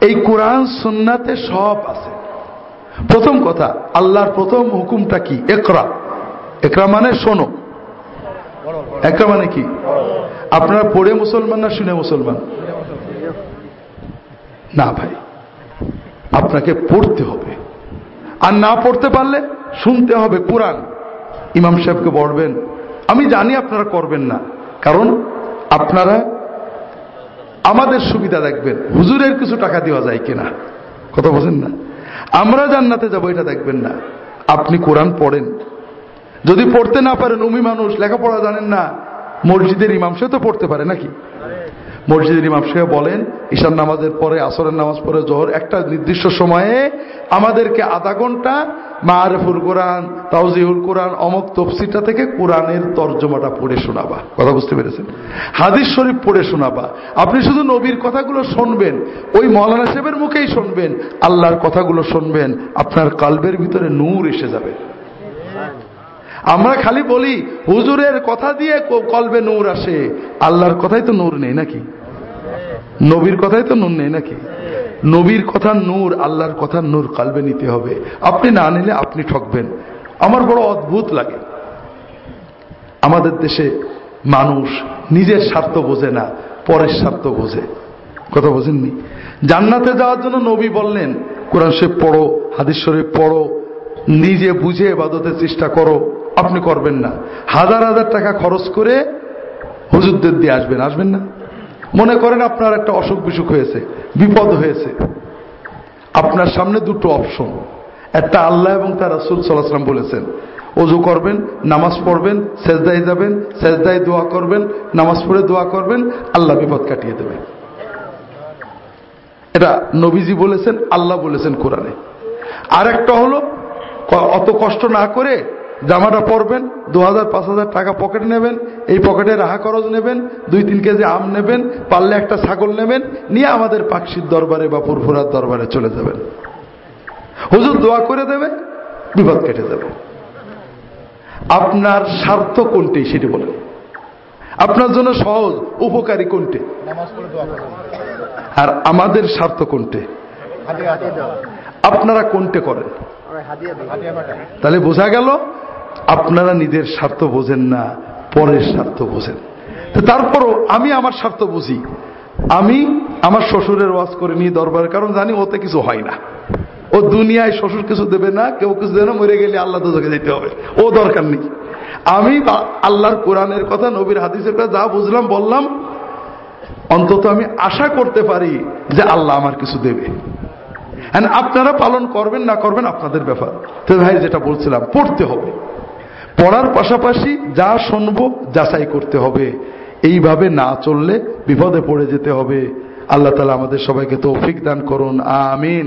এই কোরআন সুন্নাতে সব আছে। প্রথম কথা, আল্লাহর প্রথম হুকুমটা কি? একরা একরা মানে শোনো। একরা মানে কি? আপনারা পড়ে মুসলমান না শুনে মুসলমান? না ভাই, আপনাকে পড়তে হবে। আর না পড়তে পারলে শুনতে হবে কোরআন। ইমাম সাহেবকে পড়বেন আমি জানি আপনারা করবেন না। কারণ আপনারা আমাদের সুবিধা দেখবেন। হুজুরের কিছু টাকা দেওয়া যায় কিনা? কথা বোঝেন না। আমরা জান্নাতে যাব, এটা দেখবেন না। আপনি কোরআন পড়েন। যদি পড়তে না পারেন উমি মানুষ, লেখাপড়া জানেন না। মসজিদের ইমাম, সে তো পড়তে পারে নাকি? মসজিদের ইমাম সাহেব বলেন, ঈশান নামাজের পরে, আসরের নামাজ পরে, জোহর, একটা নির্দিষ্ট সময়ে আমাদেরকে আধা ঘণ্টা মারেফুল কোরআন তাউজিহুল কোরআন, অমক তফসিটা থেকে কোরআনের তর্জমাটা পড়ে শোনাবা। কথা বুঝতে পেরেছেন? হাদিস শরীফ পড়ে শোনাবা। আপনি শুধু নবীর কথাগুলো শুনবেন, ওই মৌলানা সাহেবের মুখেই শুনবেন, আল্লাহর কথাগুলো শুনবেন, আপনার কালবের ভিতরে নূর এসে যাবে। আমরা খালি বলি, হুজুরের কথা দিয়ে কলবে নূর আসে। আল্লাহর কথাই তো নূর নেই নাকি? নবীর কথাই তো নূর নেই নাকি? নবীর কথা নূর, আল্লাহর কথা নূর কালবে নিতে হবে। আপনি না নিলে আপনি ঠকবেন। আমার বড় অদ্ভুত লাগে। আমাদের দেশে মানুষ নিজের স্বার্থ বোঝে না, পরের স্বার্থ বোঝে। কথা বোঝেননি? জান্নাতে যাওয়ার জন্য নবী বললেন, কোরআন শরীফ পড়ো, হাদিস শরীফ পড়ো, নিজে বুঝে এবাদতের চেষ্টা করো। আপনি করবেন না। হাজার হাজার টাকা খরচ করে হুজুরদের দিয়ে আসবেন আসবেন না? মনে করেন আপনার একটা অসুখ বিসুখ হয়েছে, বিপদ হয়েছে। আপনার সামনে দুটো অপশন। একটা আল্লাহ এবং তার রাসুল সাল্লাহাম বলেছেন অজু করবেন, নামাজ পড়বেন, সেজদায় যাবেন, সেজদায় দোয়া করবেন, নামাজ পড়ে দোয়া করবেন, আল্লাহ বিপদ কাটিয়ে দেবেন। এটা নবীজি বলেছেন, আল্লাহ বলেছেন কোরআনে। আর একটা হলো, অত কষ্ট না করে জামাটা পরবেন দু হাজার পাঁচ হাজার টাকা পকেটে নেবেন এই পকেটে রাহা খরচ নেবেন দুই তিন কেজি আম নেবেন পারলে একটা ছাগল নেবেন নিয়ে আমাদের পাকশির দরবারে বা পুরফুরার দরবারে চলে যাবেন। হুজুর দোয়া করে দেবে বিপদ কেটে যাবে। আপনার স্বার্থ কোনটি সেটি বলেন। আপনার জন্য সহজ উপকারী কোনটি? আর আমাদের স্বার্থ কোনটি? আপনারা কোনটে করেন? তাহলে বোঝা গেল আপনারা নিজের স্বার্থ বোঝেন না, পরের স্বার্থ বোঝেন। তারপরও আমি আমার স্বার্থ বুঝি। আমি আমার শ্বশুরের ওয়াজ করে নিয়ে দরবারের কারণ জানি ওতে কিছু হয় না। ও দুনিয়ায় শ্বশুর কিছু দেবে না, কেউ কিছু দেবে না, মরে গেলে আল্লাহ তোকে যেতে হবে। ও দরকার নেই। আমি আল্লাহর কোরআনের কথা, নবীর হাদিসের কথা যা বুঝলাম, বললাম, অন্তত আমি আশা করতে পারি যে আল্লাহ আমার কিছু দেবে। আপনারা পালন করবেন না করবেন আপনাদের ব্যাপার। তো ভাই, যেটা বলছিলাম, পড়তে হবে। পড়ার পাশাপাশি যা শুনব যাচাই করতে হবে। এইভাবে না চললে বিপদে পড়ে যেতে হবে। আল্লাহ তালা আমাদের সবাইকে তৌফিক দান করুন। আমিন।